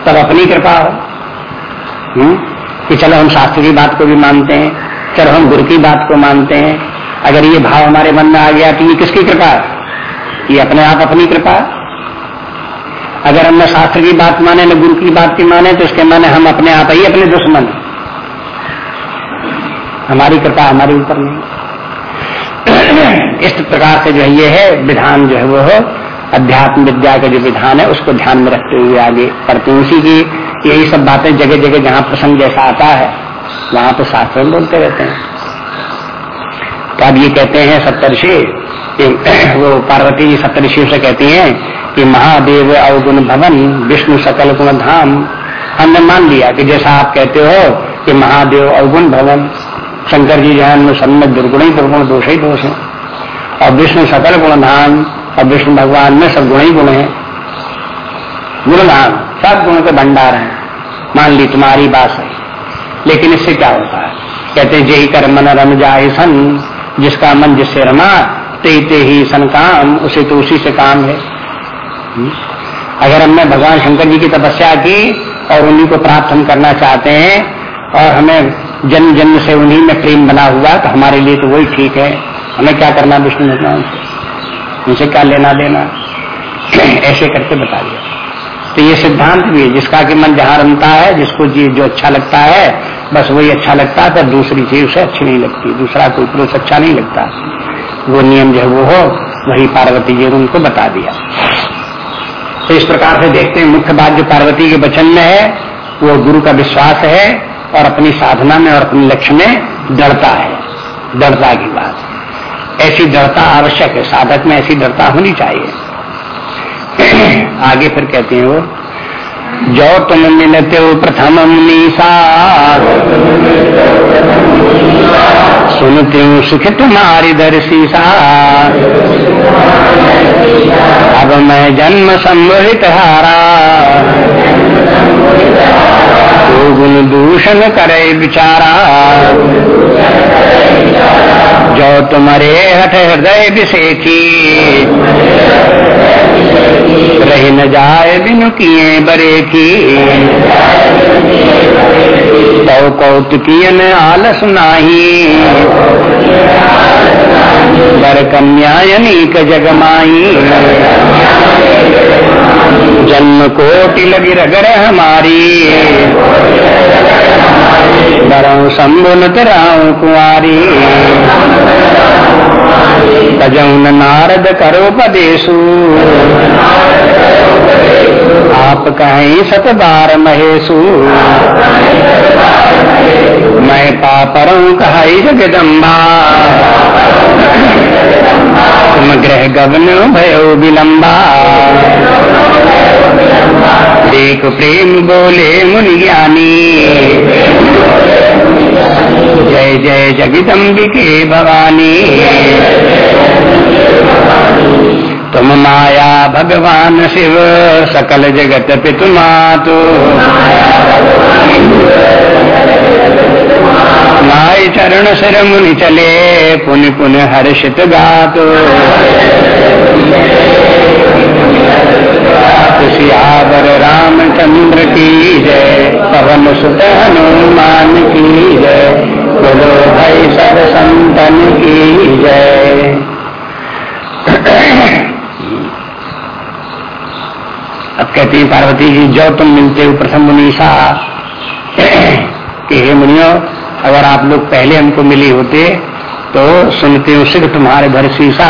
तब अपनी कृपा हो। हुँ? हम्म? कि चलो हम शास्त्र की बात को भी मानते हैं, चलो हम गुरु की बात को मानते हैं। अगर ये भाव हमारे मन में आ गया तो ये किसकी कृपा है? ये अपने आप अपनी कृपा अगर हम न शास्त्र की बात माने, न गुरु की बात की माने तो इसके माने हम अपने आप ही अपने दुश्मन हमारी कृपा हमारे ऊपर नहीं इस प्रकार से जो है, ये है, विधान जो है वो हो, अध्यात्म विद्या का जो विधान है, उसको ध्यान में रखते हुए आगे करते उसी की यही सब बातें जगह जगह जहाँ प्रसंग जैसा आता है, वहाँ तो शास्त्र में बोलते रहते हैं। तो अब ये कहते हैं सप्तर्षि वो पार्वती जी सप्तर्षि से कहती हैं कि महादेव अवगुण भवन, विष्णु सकल गुण धाम। हमने मान लिया कि जैसा आप कहते हो कि महादेव अवगुण भवन, शंकर जी जहाँ सब में दुर्गुण ही दुर्गुण दोष ही दोष है। और विष्णु सकल गुण धाम और विष्णु भगवान में सब गुण ही। गुण है गुणधाम सब गुण के भंडार हैं। मान ली तुम्हारी बात है लेकिन इससे क्या होता है? कहते जय कर मन रम जाए सन, जिसका मन जिससे रमा, ते ते ही सन काम, उसे तो उसी से काम है? अगर हमने भगवान शंकर जी की तपस्या की और उन्हीं को प्राप्त हम करना चाहते हैं और हमें जन्म जन्म से उन्हीं में प्रेम बना हुआ तो हमारे लिए तो वही ठीक है। हमें क्या करना विष्णु भगवान से? उनसे क्या लेना देना? ऐसे करके बता दिया। तो ये सिद्धांत भी है, जिसका कि मन जहाँ रमता है, जिसको जी अच्छा लगता है, बस वही अच्छा लगता है, पर दूसरी चीज़ उसे अच्छी नहीं लगती। दूसरा कोई पुरुष अच्छा नहीं लगता। वो नियम जो है वो हो, वही पार्वती जी ने उनको बता दिया। तो इस प्रकार से देखते हैं, मुख्य बात जो पार्वती के वचन में है, वो गुरु का विश्वास है और अपनी साधना में और अपने लक्ष्य में डरता है, दृढ़ता की बात ऐसी दृढ़ता आवश्यक है, साधक में ऐसी डरता होनी चाहिए। आगे फिर कहते हैं वो जो तुम मिलते हो प्रथम निशा सुनते हूँ सुख तुम्हारी दर्शीसा अब मैं जन्म संभवित हारा तो गुण दूषण करे विचारा जो तुम्हारे हठ हृदय विषेखी रह न जाए बिनु किए बरे की तो कौतुकियन आलस नाही। बर कन्या अनीक जगमाई। जन जन्म कोटि लगी रगर हमारी। बरऊ शंभुन तराऊ कुआरी तजौन नारद करोपदेशु आप कहीं सत बार महेशु। मैं पापरों कहाई जगदम्बा। तुम ग्रह गवन भयो विलम्बा देख प्रेम बोले मुनि ज्ञानी। जय जय जगदम्बिके भवानी। तुम माया भगवान शिव, सकल जगत पितु मातु। माय चरण सिर मुनि चले, पुन पुन हर्षित गातो। सियावर रामचंद्र की जय, पवन सुत हनुमान कहती पार्वती जी जो तुम मिलते हो प्रथम मुनीषा। कि हे मुनियो, अगर आप लोग पहले हमको मिली होते तो सुनते हो सिर्फ़ तुम्हारे घर शीशा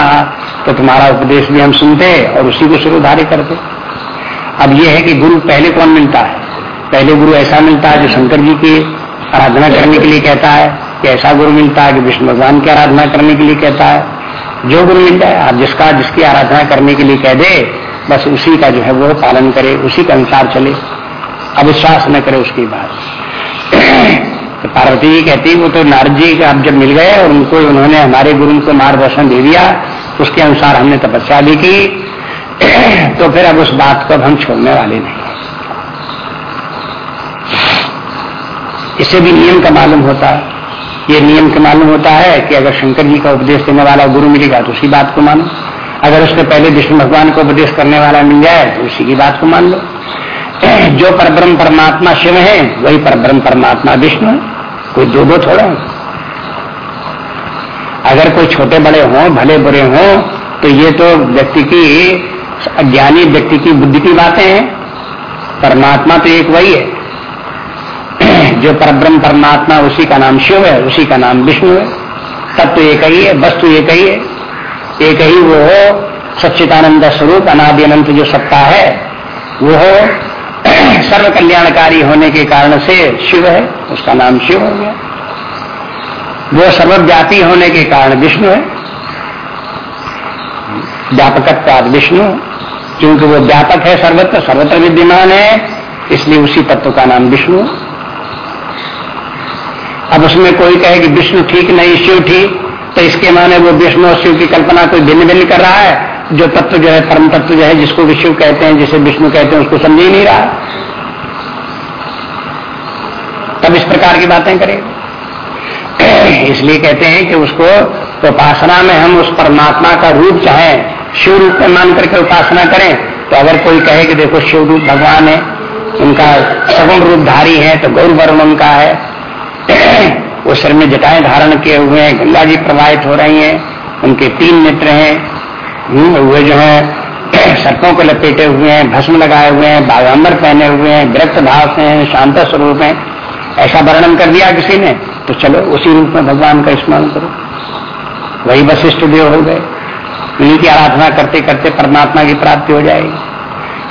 तो तुम्हारा उपदेश भी हम सुनते और उसी को शुरूधारी करते। अब यह है कि गुरु पहले कौन मिलता है? पहले गुरु ऐसा मिलता है जो शंकर जी की आराधना करने के लिए कहता है, कि ऐसा गुरु मिलता है कि विष्णु भगवान की आराधना करने के लिए कहता है। जो गुरु मिल जाए आप जिसका, जिसकी आराधना करने के लिए कह दे बस उसी का जो है वो पालन करे, उसी के अनुसार चले। अविश्वास न करे उसकी बात। तो पार्वती जी कहती, वो तो नारद जी अब जब मिल गए और उनको उन्होंने हमारे गुरु को मार्गदर्शन दे दिया, उसके अनुसार हमने तपस्या भी की तो फिर अब उस बात को अब हम छोड़ने वाले नहीं इसे भी नियम का मालूम होता है। ये नियम का मालूम होता है कि अगर शंकर जी का उपदेश देने वाला गुरु मिलेगा तो उसी बात को मानो। अगर उसके पहले विष्णु भगवान को उपदेश करने वाला मिल जाए तो उसी की बात को मान लो। जो परब्रह्म परमात्मा शिव है, वही परब्रह्म परमात्मा विष्णु है। कोई दो दो थोड़ा अगर कोई छोटे बड़े हों, भले बुरे हों तो ये तो व्यक्ति की, अज्ञानी व्यक्ति की बुद्धि की बातें हैं। परमात्मा तो एक वही है। जो परब्रह्म परमात्मा, उसी का नाम शिव है, उसी का नाम विष्णु है। तब तो एक ही है, वस्तु तो एक ही है। एक ही वो हो, सच्चिदानंद स्वरूप, अनादि अनंत जो सत्ता है, वो हो। सर्व कल्याणकारी होने के कारण से शिव है, उसका नाम शिव हो गया। वो सर्वव्यापी होने के कारण विष्णु है। व्यापकत्वाद विष्णु, क्योंकि वो व्यापक है सर्वत्र सर्वत्र विद्यमान है, इसलिए उसी तत्व का नाम विष्णु। अब उसमें कोई कहे कि विष्णु ठीक नहीं, शिव ठीक तो इसके माने वो विष्णु और शिव की कल्पना कोई भिन्न भिन्न कर रहा है? जो तत्व जो है परम तत्व जो है, जिसको विष्णु कहते हैं, जिसे विष्णु कहते हैं, उसको समझ ही नहीं रहा। तब इस प्रकार की बातें करें। इसलिए कहते हैं कि उसको उपासना में हम उस परमात्मा का रूप चाहे, शिव रूप में मान करके उपासना करें तो अगर कोई कहे कि देखो शिव रूप भगवान है, उनका सगुण रूपधारी है तो गौर वर्ण उनका है। वो सिर में जटाएँ धारण किए हुए हैं गंगा जी प्रवाहित हो रही हैं उनके तीन नेत्र हैं हम्म, वे जो है सर्पों को लपेटे हुए हैं भस्म लगाए हुए हैं बागाम्बर पहने हुए हैं विरक्त भाव से हैं शांत स्वरूप हैं। ऐसा वर्णन कर दिया किसी ने? तो चलो उसी रूप में भगवान का स्मरण करो। वही वशिष्ठ देव हो गए। उन्हीं की आराधना करते करते परमात्मा की प्राप्ति हो जाएगी।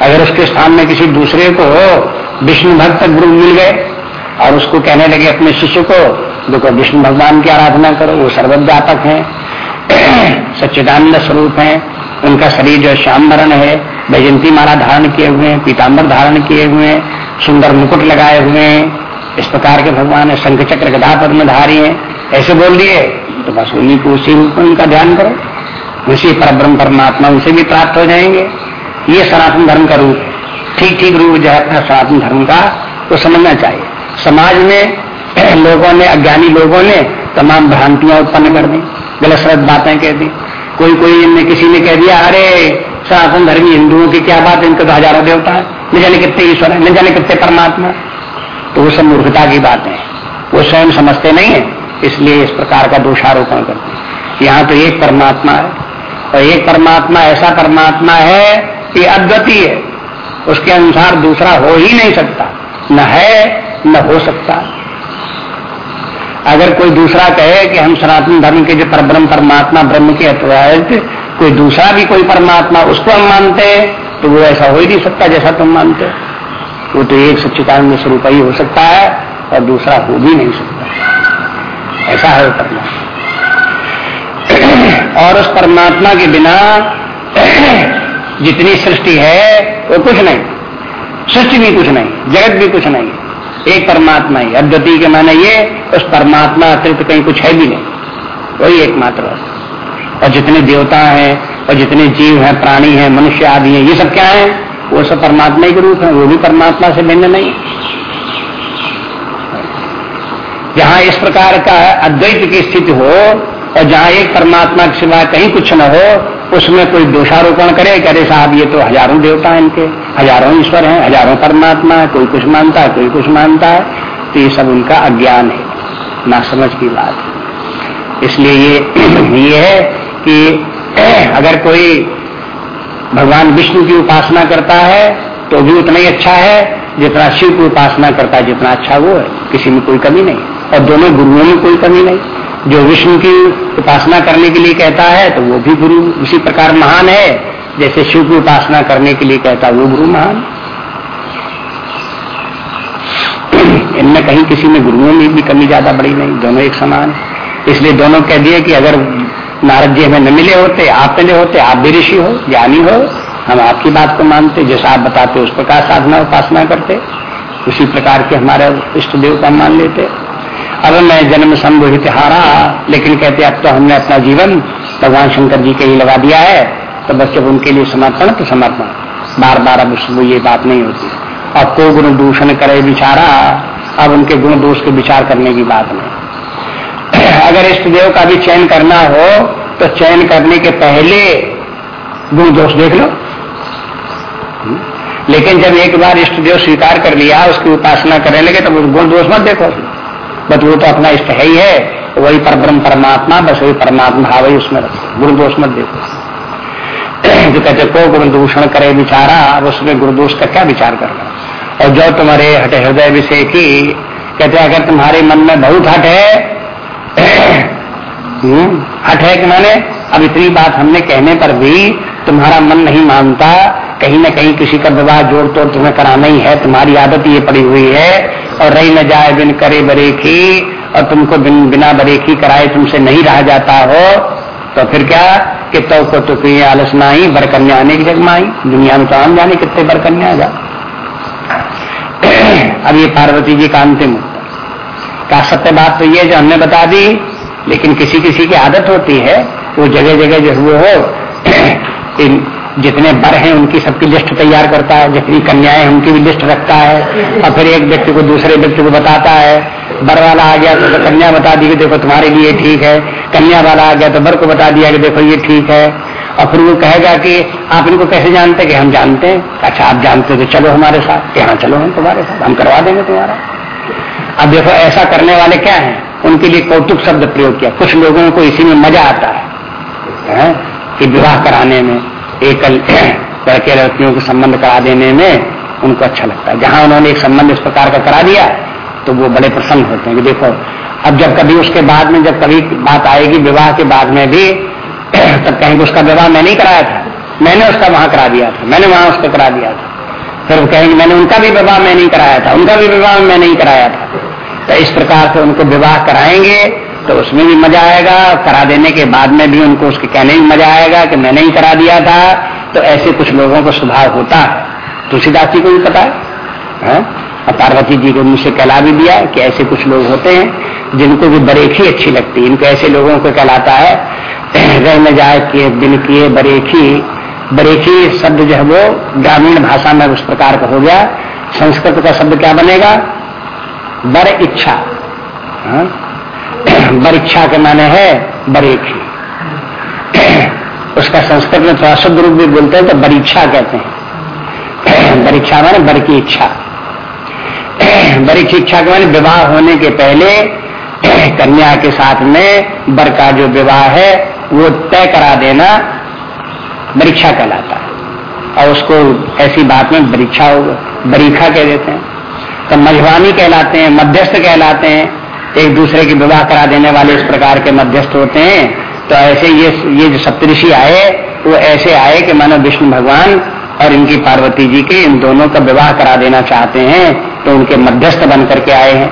अगर उसके स्थान में किसी दूसरे को विष्णु भक्त गुरु मिल गए और उसको कहने लगे अपने शिष्य को देखो विष्णु भगवान की आराधना करो, वो सर्वव्यापक है। सच्चिदानंद स्वरूप है। उनका शरीर जो श्याम वरण है वैजंती माला धारण किए हुए हैं पीताम्बर धारण किए हुए हैं, सुंदर मुकुट लगाए हुए हैं। इस प्रकार के भगवान है शंख चक्र गधा पद्म धारी है। ऐसे बोल दिए तो बस उन्हीं को उसी रूप में उनका ध्यान करो। उसी परब्रह्म परमात्मा उनसे भी प्राप्त हो जाएँगे। ये सनातन धर्म का रूप ठीक ठीक रूप जो है अपना सनातन धर्म का तो समझना चाहिए। समाज में लोगों ने, अज्ञानी लोगों ने तमाम भ्रांतियाँ उत्पन्न कर दी गलत सलत बातें कह दी। कोई कोई इनने किसी ने कह दिया, अरे, सनातन धर्मी हिंदुओं की क्या बात इनके तो हज़ारों देवता है। न जाने कितने ईश्वर है, न जाने कितने परमात्मा तो वो सब मूर्खता की बात है। वो स्वयं समझते नहीं है, इसलिए इस प्रकार का दोषारोपण करते हैं यहाँ तो एक परमात्मा है। और एक परमात्मा, ऐसा परमात्मा है कि अद्वितीय है। उसके अनुसार दूसरा हो ही नहीं सकता। न है, न हो सकता। अगर कोई दूसरा कहे कि हम सनातन धर्म के जो परब्रह्म परमात्मा, ब्रह्म के अतिरिक्त कोई दूसरा भी कोई परमात्मा, उसको हम मानते हैं तो वो ऐसा हो ही नहीं सकता जैसा तुम मानते वो तो एक सच्चिदानंद स्वरूप ही हो सकता है और दूसरा हो भी नहीं सकता। ऐसा है परमात्मा। और उस परमात्मा के बिना जितनी सृष्टि है, वो कुछ नहीं। सृष्टि भी कुछ नहीं, जगत भी कुछ नहीं। एक परमात्मा ही। अद्वितीय के माने ये, उस परमात्मा अतिरिक्त कहीं कुछ है भी नहीं। वही एकमात्र और जितने देवता हैं, और जितने जीव हैं, प्राणी हैं, मनुष्य आदि हैं, ये सब क्या है? वो सब परमात्मा के रूप है, वो भी परमात्मा से भिन्न नहीं। जहाँ इस प्रकार का अद्वैत की स्थिति हो, और जहाँ एक परमात्मा के सिवा कहीं कुछ न हो उसमें कोई दोषारोपण करे करे साहब, ये तो हज़ारों देवता है इनके। हज़ारों ईश्वर हैं, हज़ारों परमात्मा है, कोई कुछ मानता है, कोई कुछ मानता है। तो ये सब उनका अज्ञान है। ना समझ की बात इसलिए ये ये है कि अगर कोई भगवान विष्णु की उपासना करता है तो भी उतना ही अच्छा है, जितना शिव की उपासना करता है, जितना अच्छा वो है। किसी में कोई कमी नहीं। और दोनों गुरुओं में कोई कमी नहीं। जो विष्णु की उपासना करने के लिए कहता है तो वो भी गुरु उसी प्रकार महान है। जैसे शिव की उपासना करने के लिए कहता है, वो गुरु महान इनमें कहीं किसी में गुरुओं में भी कमी ज़्यादा बड़ी नहीं, दोनों एक समान इसलिए दोनों कह दिए कि अगर नारद जी हमें न मिले होते, आप मिले होते, आप भी ऋषि हो, ज्ञानी हो हम आपकी बात को मानते, जैसा आप बताते, उस प्रकार साधना उपासना करते, उसी प्रकार के हमारे इष्ट देव का मान लेते। अब मैं जन्म संभवित हारा लेकिन कहते अब तो हमने अपना जीवन भगवान शंकर जी के लिए लगा दिया है तो बस जब उनके लिए समर्पण तो समर्पण। बार बार अब उसको ये बात नहीं होती। अब को गुण दूषण करे विचारा अब उनके गुण दोष के विचार करने की बात नहीं। अगर इष्ट देव का भी चयन करना हो तो चयन करने के पहले गुण दोष देख लो? लेकिन जब एक बार इष्ट देव स्वीकार कर लिया उसकी उपासना करने लगे तो गुण दोष मत देखो। बट वो तो अपना इष्ट है ही है वही पर ब्रह्म परमात्मा बस वही परमात्मा ही उसमें रखो। गुरु दोष मत देखो। जो कहते को गुरु दूषण करे विचारा अब उसमें गुरु दोष का क्या विचार करना? और जो तुम्हारे हट हृदय विषय की कहते अगर तुम्हारे मन में बहुत हट है हम्म, हट है कि माने? अब इतनी बात हमने कहने पर भी तुम्हारा मन नहीं मानता, कहीं ना कहीं किसी का विवाह जोड़ तोड़ तुम्हें कराना ही है, तुम्हारी आदत ये पड़ी हुई है, और रही न जाए बिन करे बरेखी, और तुमको बिन, बिना बरेखी कराए तुमसे नहीं रहा जाता हो तो फिर क्या? कि तो को तो कि आलस ना ही बरकन्या आने की जगह आई, दुनिया में तो आम जाने कितने बरकन्या जा। अब ये पार्वती जी का अंतिम का सत्य बात तो ये जो हमने बता दी, लेकिन किसी किसी की आदत होती है, वो जगह जगह जो वो हो जितने बर हैं उनकी सबकी लिस्ट तैयार करता है जितनी कन्याएँ हैं उनकी भी लिस्ट रखता है और फिर एक व्यक्ति को दूसरे व्यक्ति को बताता है बर वाला आ गया तो कन्या बता दी कि देखो तुम्हारे लिए ठीक है कन्या वाला आ गया तो बर को बता दिया कि देखो ये ठीक है और फिर वो कहेगा कि आप इनको कैसे जानते कि हम जानते हैं? अच्छा आप जानते तो चलो हमारे साथ यहाँ चलो हम तुम्हारे साथ हम करवा देंगे तुम्हारा। अब देखो ऐसा करने वाले क्या है? उनके लिए कौतुक शब्द प्रयोग किया। कुछ लोगों को इसी में मज़ा आता है, है? कि विवाह कराने में, एकल लड़के लड़कियों के संबंध करा देने में उनको अच्छा लगता है। जहाँ उन्होंने एक संबंध इस प्रकार का करा दिया तो वो बड़े प्रसन्न होते हैं कि देखो, अब जब कभी उसके बाद में, जब कभी बात आएगी विवाह के बाद में भी, तब कहेंगे, उसका विवाह मैं नहीं कराया था। मैंने उसका वहाँ करा दिया था। मैंने वहाँ उसका करा दिया था। फिर वो कहेंगे, मैंने उनका भी विवाह मैं नहीं कराया था। उनका भी विवाह मैं नहीं कराया था। तो इस प्रकार से उनको विवाह कराएँगे। तो उसमें भी मज़ा आएगा करा देने के बाद में भी उनको उसके कहने में मज़ा आएगा कि मैंने ही करा दिया था तो ऐसे कुछ लोगों को स्वभाव होता है तुलसीदास जी को भी पता है, है? और पार्वती जी को मुझसे कहला भी दिया कि ऐसे कुछ लोग होते हैं जिनको भी बरेखी अच्छी लगती है इनको ऐसे लोगों को कहलाता है रह न जाए किए दिन किए बरेखी बरेखी शब्द जो है वो ग्रामीण भाषा में उस प्रकार का हो गया संस्कृत का शब्द क्या बनेगा बर इच्छा हा? बरीक्षा के माने है बरेखी उसका संस्कृत में थोड़ा शुद्ध रूप भी बोलते हैं तो बरीक्षा कहते हैं। बरीक्षा माने बर की इच्छा। बड़ी की इच्छा के माने विवाह होने के पहले कन्या के साथ में बर का जो विवाह है, वो तय करा देना परीक्षा कहलाता है। और उसको ऐसी बात में बरीक्षा, बरीखा कह देते हैं। तो मझवानी कहलाते हैं, मध्यस्थ कहलाते हैं एक दूसरे की विवाह करा देने वाले इस प्रकार के मध्यस्थ होते हैं तो ऐसे ये ये जो सप्तऋषि आए वो ऐसे आए कि मानो विष्णु भगवान और इनकी पार्वती जी के इन दोनों का विवाह करा देना चाहते हैं तो उनके मध्यस्थ बन करके आए हैं।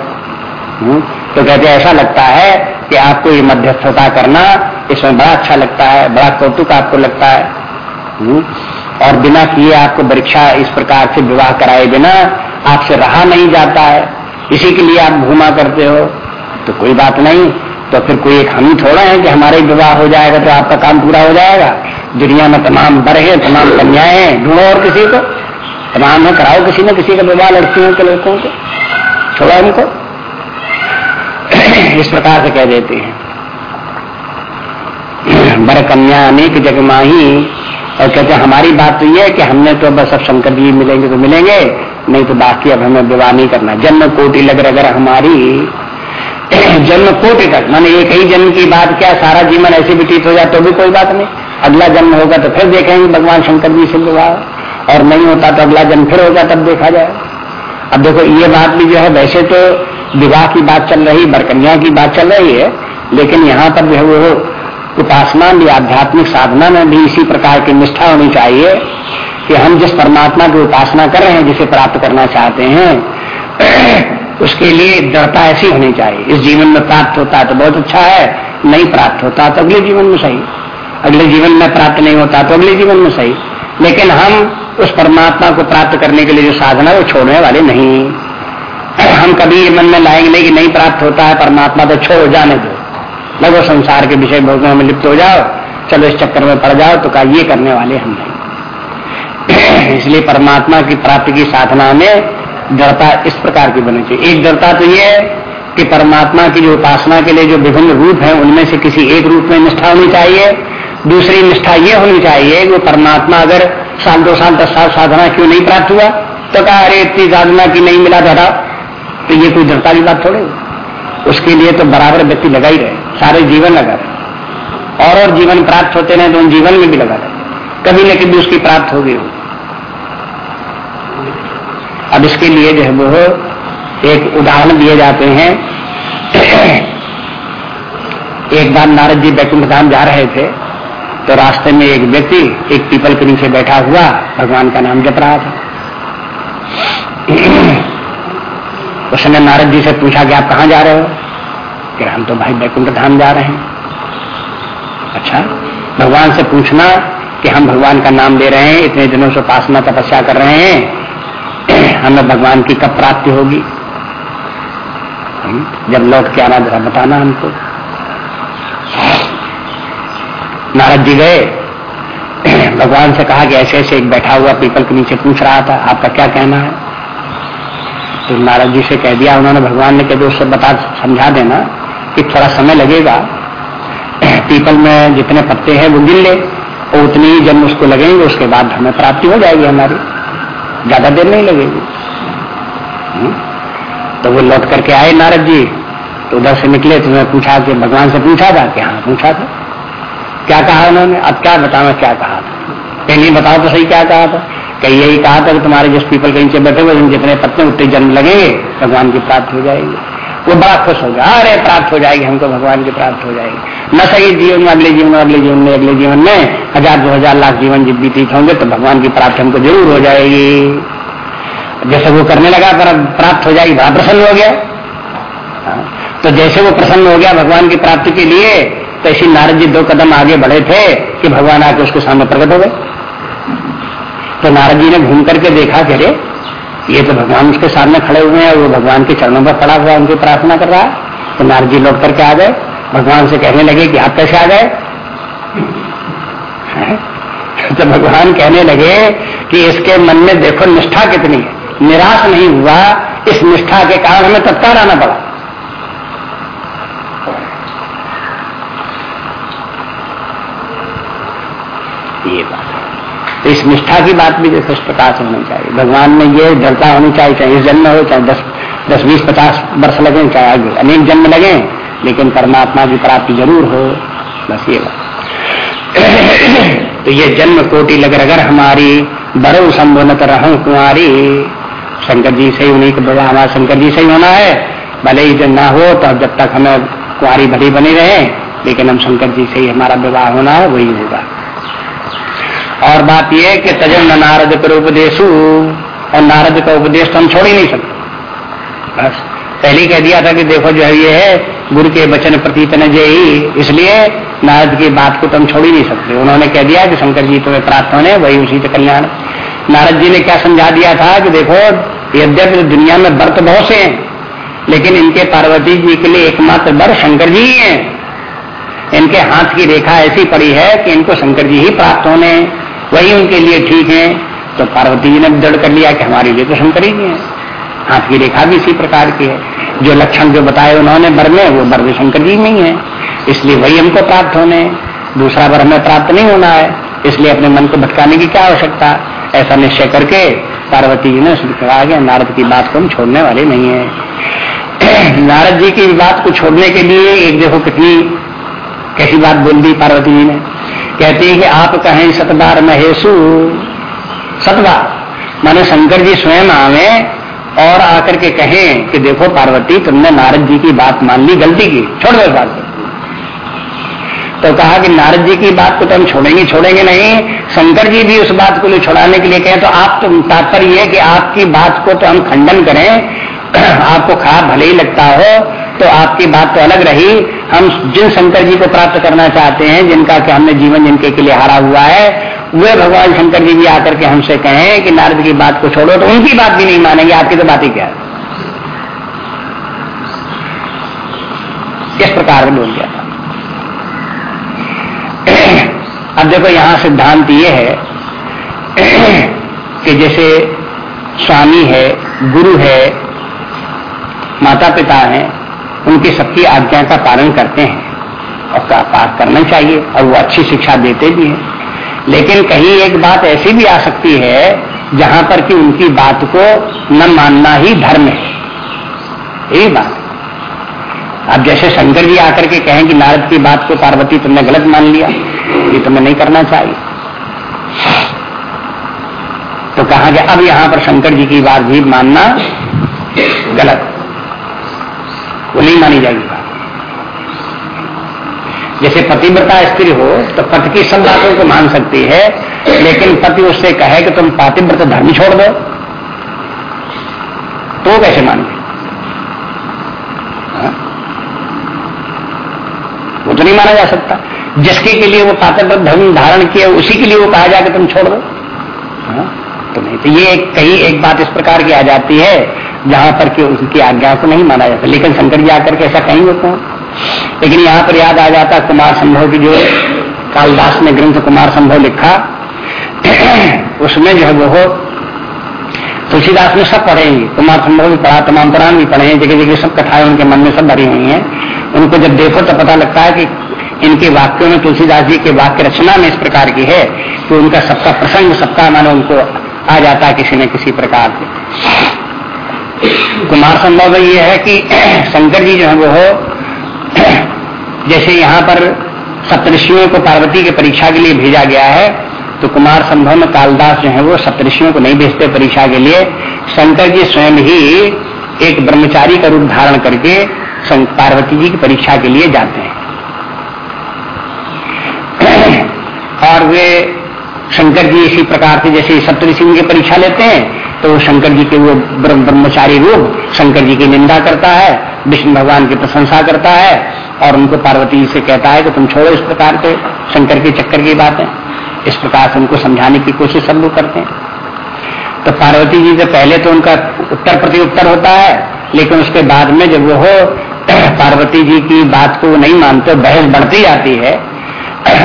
हम्म, तो कहते ऐसा लगता है कि आपको ये मध्यस्थता करना इसमें बड़ा अच्छा लगता है बड़ा कौतुक आपको लगता है। हम्म, और बिना किए आपको परीक्षा इस प्रकार से विवाह कराए बिना आपसे रहा नहीं जाता है। इसी के लिए आप घूमा करते हो। तो कोई बात नहीं। तो फिर कोई एक हम थोड़ा है कि हमारे विवाह हो जाएगा तो आपका काम पूरा हो जाएगा। दुनिया में तमाम बर है, तमाम कन्याएँ हैं, ढूंढो और किसी को। तमाम है, कराओ किसी न किसी का विवाह लड़कियों के लड़कों को। छोड़ा उनको इस प्रकार से कह देते हैं। बर कन्या अनेक जगमाही और कहते हैं, हमारी बात तो ये है कि हमने तो बस अब शंकर जी मिलेंगे तो मिलेंगे, नहीं तो बाकी अब हमें विवाह नहीं करना। जन्म कोटि लग अगर हमारी जन्म कोटि तक। माने एक ही जन्म की बात क्या, सारा जीवन ऐसे व्यतीत हो जाए तो भी कोई बात नहीं। अगला जन्म होगा तो फिर देखेंगे, भगवान शंकर जी से विवाह और नहीं होता तो अगला जन्म फिर होगा, तब देखा जाए। अब देखो, ये बात भी जो है, वैसे तो विवाह की बात चल रही, बरकन्या की बात चल रही है, लेकिन यहाँ पर जो है वो उपासना भी, आध्यात्मिक साधना में भी इसी प्रकार की निष्ठा होनी चाहिए कि हम जिस परमात्मा की उपासना कर रहे हैं, जिसे प्राप्त करना चाहते हैं उसके लिए दृढ़ता ऐसी होनी चाहिए। इस जीवन में प्राप्त होता है तो बहुत अच्छा है, नहीं प्राप्त होता तो अगले जीवन में सही। अगले जीवन में प्राप्त नहीं होता तो अगले जीवन में सही। लेकिन हम उस परमात्मा को प्राप्त करने के लिए जो साधना है, वो छोड़ने वाले नहीं। हम कभी ये मन में लाएँगे नहीं कि नहीं प्राप्त होता है, परमात्मा तो छोड़ जाने दो। लगो संसार के विषय भोगों में लिप्त हो जाओ, चलो इस चक्कर में पड़ जाओ तो कहा ये करने वाले हम नहीं। इसलिए परमात्मा की प्राप्ति की साधना में दृढ़ता इस प्रकार की बनी चाहिए। एक दृढ़ता तो ये है कि परमात्मा की जो उपासना के लिए जो विभिन्न रूप है, उनमें से किसी एक रूप में निष्ठा होनी चाहिए। दूसरी निष्ठा ये होनी चाहिए कि परमात्मा अगर साल, दो साल, दस साल साधना क्यों नहीं प्राप्त हुआ? तो कहा, अरे, इतनी साधना की नहीं मिला धरा। तो ये कोई दृढ़ता की बात थोड़ी उसके लिए तो बराबर व्यक्ति लगा ही रहे, सारे जीवन लगा रहे। और और जीवन प्राप्त होते रहे तो उन जीवन में भी लगा रहे। कभी न कभी उसकी प्राप्त होगी। हो अब इसके लिए जो है वो एक उदाहरण दिए जाते हैं। एक बार नारद जी बैकुंठ धाम जा रहे थे तो रास्ते में एक व्यक्ति, एक पीपल के नीचे बैठा हुआ, भगवान का नाम जप रहा था। उसने नारद जी से पूछा कि आप कहाँ जा रहे हो? कि हम तो भाई बैकुंठ धाम जा रहे हैं। अच्छा भगवान से पूछना कि हम भगवान का नाम ले रहे हैं, इतने दिनों से उपासना तपस्या कर रहे हैं हमें भगवान की कब प्राप्ति होगी? जब लौट के आना, जरा बताना हमको। नारद जी गए। भगवान से कहा कि ऐसे ऐसे एक बैठा हुआ पीपल के नीचे पूछ रहा था, आपका क्या कहना है? तो नारद जी से कह दिया, उन्होंने भगवान ने कह दिया उससे बता, समझा देना कि थोड़ा समय लगेगा। पीपल में जितने पत्ते हैं वो गिन ले, और उतनी ही जन्म उसको लगेंगे, उसके बाद हमें प्राप्ति हो जाएगी हमारी। ज़्यादा देर नहीं लगेगी। हम्म? तो वो लौट करके आए नारद जी तो उधर से निकले तो मैं पूछा कि भगवान से पूछा था कि हाँ पूछा था। क्या कहा उन्होंने? अब क्या बताओ क्या कहा था? नहीं बताओ तो सही क्या कहा था? कहीं यही कहा था कि तुम्हारे जिस पीपल के नीचे बैठे हुए जितने पत्ते उतने जन्म लगेंगे, भगवान की प्राप्ति हो जाएगी। वो बड़ा खुश हो गया अरे प्राप्त हो जाएगी हमको भगवान की प्राप्त हो जाएगी। न सही जीवन में अगले जीवन में अगले जीवन में अगले जीवन में हज़ार दो हज़ार लाख जीवन जब व्यतीत होंगे तो भगवान की प्राप्ति हमको ज़रूर हो जाएगी। जैसे वो करने लगा पर प्राप्त हो जाएगी बड़ा प्रसन्न हो गया। हाँ, तो जैसे वो प्रसन्न हो गया भगवान की प्राप्ति के लिए तो ऐसी नारद जी दो कदम आगे बढ़े थे कि भगवान आके उसके सामने प्रकट हो गए। तो नारद जी ने घूम करके देखा कि अरे ये तो भगवान उसके सामने खड़े हुए हैं, वो भगवान के चरणों पर पड़ा हुआ उनकी प्रार्थना कर रहा है। तो नारद जी लौट करके आ गए। भगवान से कहने लगे कि आप कैसे आ गए? तो भगवान कहने लगे कि इसके मन में देखो, निष्ठा कितनी है। निराश नहीं हुआ, इस निष्ठा के कारण हमें तत्काल आना पड़ा। ये बात। तो इस निष्ठा की बात भी जैसे इस प्रकार से होनी चाहिए। भगवान में ये दृढ़ता होनी चाहिए, चाहे इस जन्म हो, चाहे दस दस, बीस, पचास वर्ष लगे, चाहे आगे अनेक जन्म लगे, लेकिन परमात्मा की प्राप्ति ज़रूर हो। बस ये बात। तो ये जन्म कोटि लग अगर हमारी बड़ो संबोनत रहो कुमारी शंकर जी से उन्हीं का हमारा शंकर जी से ही होना है। भले ही जब ना हो तो जब तक हमें कुआरी भरी बनी रहे, लेकिन हम शंकर जी से ही हमारा विवाह होना है, वही होगा। और बात यह कि तजन नारद कर उपदेशु, और नारद का उपदेश तो हम छोड़ ही नहीं सकते। बस, पहले ही कह दिया था कि देखो जो है ये है, गुरु के वचन प्रतीत न जय इसलिए नारद की बात को तो हम छोड़ ही नहीं सकते। उन्होंने कह दिया कि शंकर जी तुम्हें प्राप्त होने, वही उसी से कल्याण। नारद जी ने क्या समझा दिया था कि देखो यद्यपि दुनिया में व्रत बहुत से हैं, लेकिन इनके पार्वती जी के लिए एकमात्र वर शंकर जी ही हैं। इनके हाथ की रेखा ऐसी पड़ी है कि इनको शंकर जी ही प्राप्त होने। वही उनके लिए ठीक है। तो पार्वती जी ने दृढ़ कर लिया कि हमारे लिए तो शंकर ही है हाथ की रेखा भी इसी प्रकार की है। जो लक्षण जो बताए उन्होंने वर में, वो वर शंकर जी में ही है। इसलिए वही हमको प्राप्त होने। दूसरा वर हमें प्राप्त नहीं होना है। इसलिए अपने मन को भटकाने की क्या आवश्यकता? ऐसा निश्चय करके पार्वती जी ने कहा कि नारद की बात को हम छोड़ने वाले नहीं है। नारद जी की बात को छोड़ने के लिए एक देखो कितनी कैसी बात बोल दी पार्वती जी ने। कहती है कि आप कहें सतबार महेशु। सतबार। माने शंकर जी स्वयं आवे और आकर के कहें कि देखो पार्वती, तुमने नारद जी की बात मान ली, गलती की। छोड़ दो बात तो कहा कि नारद जी की बात को तो हम छोड़ेंगे छोड़ेंगे नहीं। शंकर जी भी उस बात को छुड़ाने के लिए कहें तो आप तो तात्पर्य है कि आपकी बात को तो हम खंडन करें। आपको खराब भले ही लगता हो तो आपकी बात तो अलग रही। हम जिन शंकर जी को प्राप्त करना चाहते हैं, जिनका कि हमने जीवन जिनके के लिए हारा हुआ है, वे भगवान शंकर जी भी आकर के हमसे कहें कि नारद की बात को छोड़ो तो उनकी बात भी नहीं मानेंगे। आपकी तो बात ही क्या इस प्रकार बोल गया था। अब देखो, यहाँ सिद्धांत ये है कि जैसे स्वामी है, गुरु है माता पिता हैं, उनकी सबकी आज्ञा का पालन करते हैं और पाठ करना चाहिए और वो अच्छी शिक्षा देते भी हैं। लेकिन कहीं एक बात ऐसी भी आ सकती है, जहाँ पर कि उनकी बात को न मानना ही धर्म है। यही बात अब जैसे शंकर जी आकर के कहें कि नारद की बात को पार्वती तुमने गलत मान लिया, ये तुम्हें नहीं करना चाहिए। तो कहा कि अब यहाँ पर शंकर जी की बात भी मानना गलत वो नहीं मानी जाएगी बात। जैसे पतिव्रता स्त्री हो तो पति की सब बातों को मान सकती है, लेकिन पति उससे कहे कि तुम पातिव्रत धर्म छोड़ दो। तो कैसे मान हाँ? वो तो नहीं माना जा सकता। जिसके के लिए वो पातिव्रत धर्म धारण किया, उसी के लिए वो कहा जाए कि तुम छोड़ दो। हाँ? तो नहीं तो ये कहीं एक बात इस प्रकार की आ जाती है, जहाँ पर कि उनकी आज्ञा को नहीं माना जाता। लेकिन शंकर जी आकर के ऐसा कहेंगे तो लेकिन यहाँ पर याद आ जाता कुमार संभव की जो कालिदास ने ग्रंथ कुमार संभव लिखा, उसमें जो है वो तुलसीदास ने सब पढ़े कुमार संभव भी पढ़ा, तमाम पुराण भी पढ़े हैं, जगह जगह सब कथाएँ उनके मन में सब भरी हुई हैं। उनको जब देखो तो पता लगता है कि इनके वाक्यों में तुलसीदास जी के वाक्य रचना में इस प्रकार की है, कि उनका सबका प्रसंग, सबका मानो उनको आ जाता किसी न किसी प्रकार से। कुमार संभव ये है कि शंकर जी जो है वो जैसे यहाँ पर सप्तषियों को पार्वती के परीक्षा के लिए भेजा गया है तो कुमार संभव में कालदास जो है वो सप्तषियों को नहीं भेजते परीक्षा के लिए। शंकर जी स्वयं ही एक ब्रह्मचारी का रूप धारण करके पार्वती जी की परीक्षा के लिए जाते हैं। और वे शंकर जी इसी प्रकार से जैसे सप्तऋषि की परीक्षा लेते हैं तो शंकर जी के वो ब्रह्मचारी रूप शंकर जी की निंदा करता है, विष्णु भगवान की प्रशंसा करता है, और उनको पार्वती जी से कहता है कि तुम छोड़ो इस प्रकार के शंकर के चक्कर की बातें। इस प्रकार से उनको समझाने की कोशिश सब लोग करते हैं। तो पार्वती जी से पहले तो उनका उत्तर प्रति उत्तर होता है, लेकिन उसके बाद में जब वो पार्वती जी की बात को नहीं मानते, बहस बढ़ती जाती है,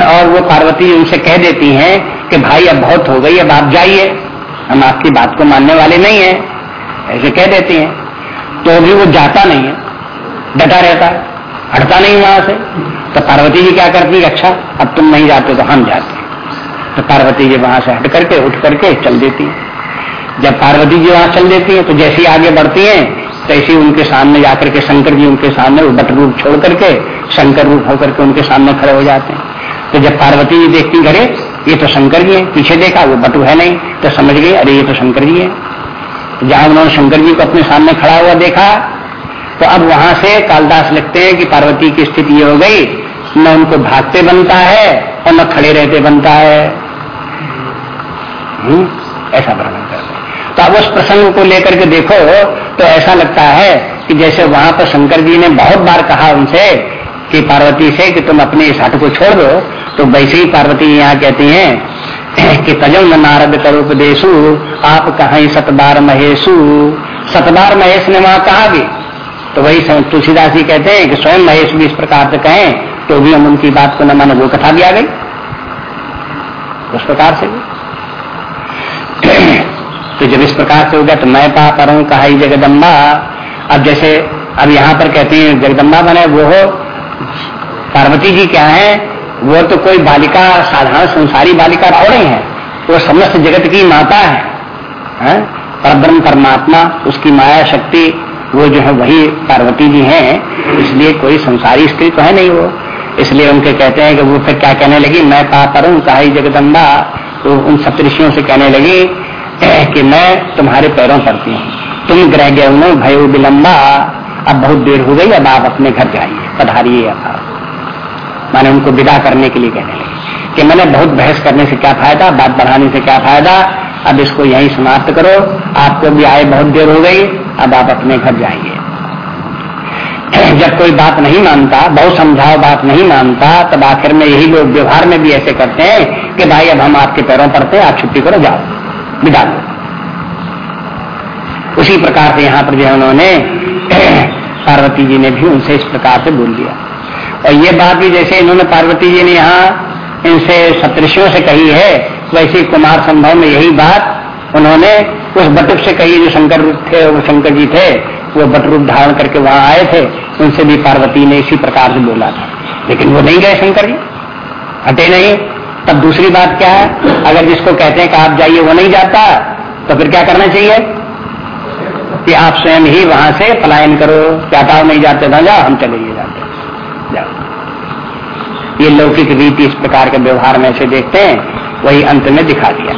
और वो पार्वती जी उनसे कह देती हैं कि भाई, अब बहुत हो गई, अब आप जाइए। हम आपकी बात को मानने वाले नहीं है, ऐसे कह देती हैं। तो भी वो जाता नहीं है, डटा रहता है, हटता नहीं वहाँ से। तो पार्वती जी क्या करती है अच्छा अब तुम नहीं जाते तो हम जाते तो पार्वती जी वहाँ से हट करके, उठ करके चल देती है। जब पार्वती जी वहाँ चल देती है तो जैसी आगे बढ़ती है, तैसी उनके सामने जाकर के शंकर जी उनके सामने बट रूप छोड़ करके, शंकर रूप होकर के उनके सामने खड़े हो जाते हैं। तो जब पार्वती जी देखती घरे ये तो शंकर जी है, पीछे देखा, वो बटू है नहीं तो समझ गए, अरे ये तो शंकर जी है जहाँ उन्होंने शंकर जी को अपने सामने खड़ा हुआ देखा तो अब वहाँ से कालदास लिखते हैं कि पार्वती की स्थिति ये हो गई, न उनको भागते बनता है और न खड़े रहते बनता है हुँ? ऐसा वर्णन करते तो अब उस प्रसंग को लेकर के देखो तो ऐसा लगता है कि जैसे वहाँ पर शंकर जी ने बहुत बार कहा उनसे कि पार्वती से कि तुम अपने इस हट को छोड़ दो तो वैसे ही पार्वती यहाँ कहती हैं, कि तजम नारद करोपदेशु आप कहा सतबार महेशु। सतबार महेश ने वहाँ कहा भी। तो वही तुलसीदास जी कहते हैं कि स्वयं महेश भी इस प्रकार से कहें तो भी हम उनकी बात को न माने, वो कथा भी आ गई। उस प्रकार से तो जब इस प्रकार से हो गया तो मैं पा पर हूँ कहा जगदम्बा। अब जैसे, अब यहाँ पर कहते हैं, जगदम्बा बने, वो हो पार्वती जी क्या है वो तो कोई बालिका साधारण संसारी बालिका थोड़े हैं। वो समस्त जगत की माता है, है? परब्रह्म परमात्मा उसकी माया शक्ति वो जो है वही पार्वती जी हैं। इसलिए कोई संसारी स्त्री तो है नहीं वो। इसलिए उनके कहते हैं कि वो फिर क्या कहने लगी मैं पा करूँ कहा जगदम्बा। तो उन सप्तषियों से कहने लगी कि मैं तुम्हारे पैरों पड़ती हूँ तुम ग्रह गए भय विलम्बा अब बहुत देर हो गई अब आप अपने घर जाइए पधारिए अब मैंने उनको विदा करने के लिए कहने लगे कि मैंने बहुत बहस करने से क्या फ़ायदा, बात बढ़ाने से क्या फ़ायदा? अब इसको यही समाप्त करो। आपको भी आए बहुत देर हो गई, अब आप अपने घर जाइए। जब कोई बात नहीं मानता बहुत समझाओ बात नहीं मानता, तब आखिर में यही लोग व्यवहार में भी ऐसे करते हैं कि भाई, अब हम आपके पैरों पड़ते आप छुट्टी करो, जाओ, विदा लो। उसी प्रकार से यहाँ पर जो उन्होंने पार्वती जी ने भी उनसे इस प्रकार से बोल दिया। और ये बात भी जैसे इन्होंने पार्वती जी ने यहाँ इनसे सप्तषियों से कही है, वैसे कुमार संभव में यही बात उन्होंने उस बटुक से कही, जो शंकर थे, वो शंकर जी थे, वो बट रूप धारण करके वहाँ आए थे, उनसे भी पार्वती ने इसी प्रकार से बोला था। लेकिन वो नहीं गए शंकर जी। हटे नहीं। तब दूसरी बात क्या है? अगर जिसको कहते हैं कि आप जाइए, वो नहीं जाता तो फिर क्या करना चाहिए? कि आप स्वयं ही वहाँ से पलायन करो। क्या नहीं जाते, ना जाओ, हम चले जाते। जाओ ये लौकिक रीति इस प्रकार के व्यवहार में से देखते हैं, वही अंत में दिखा दिया।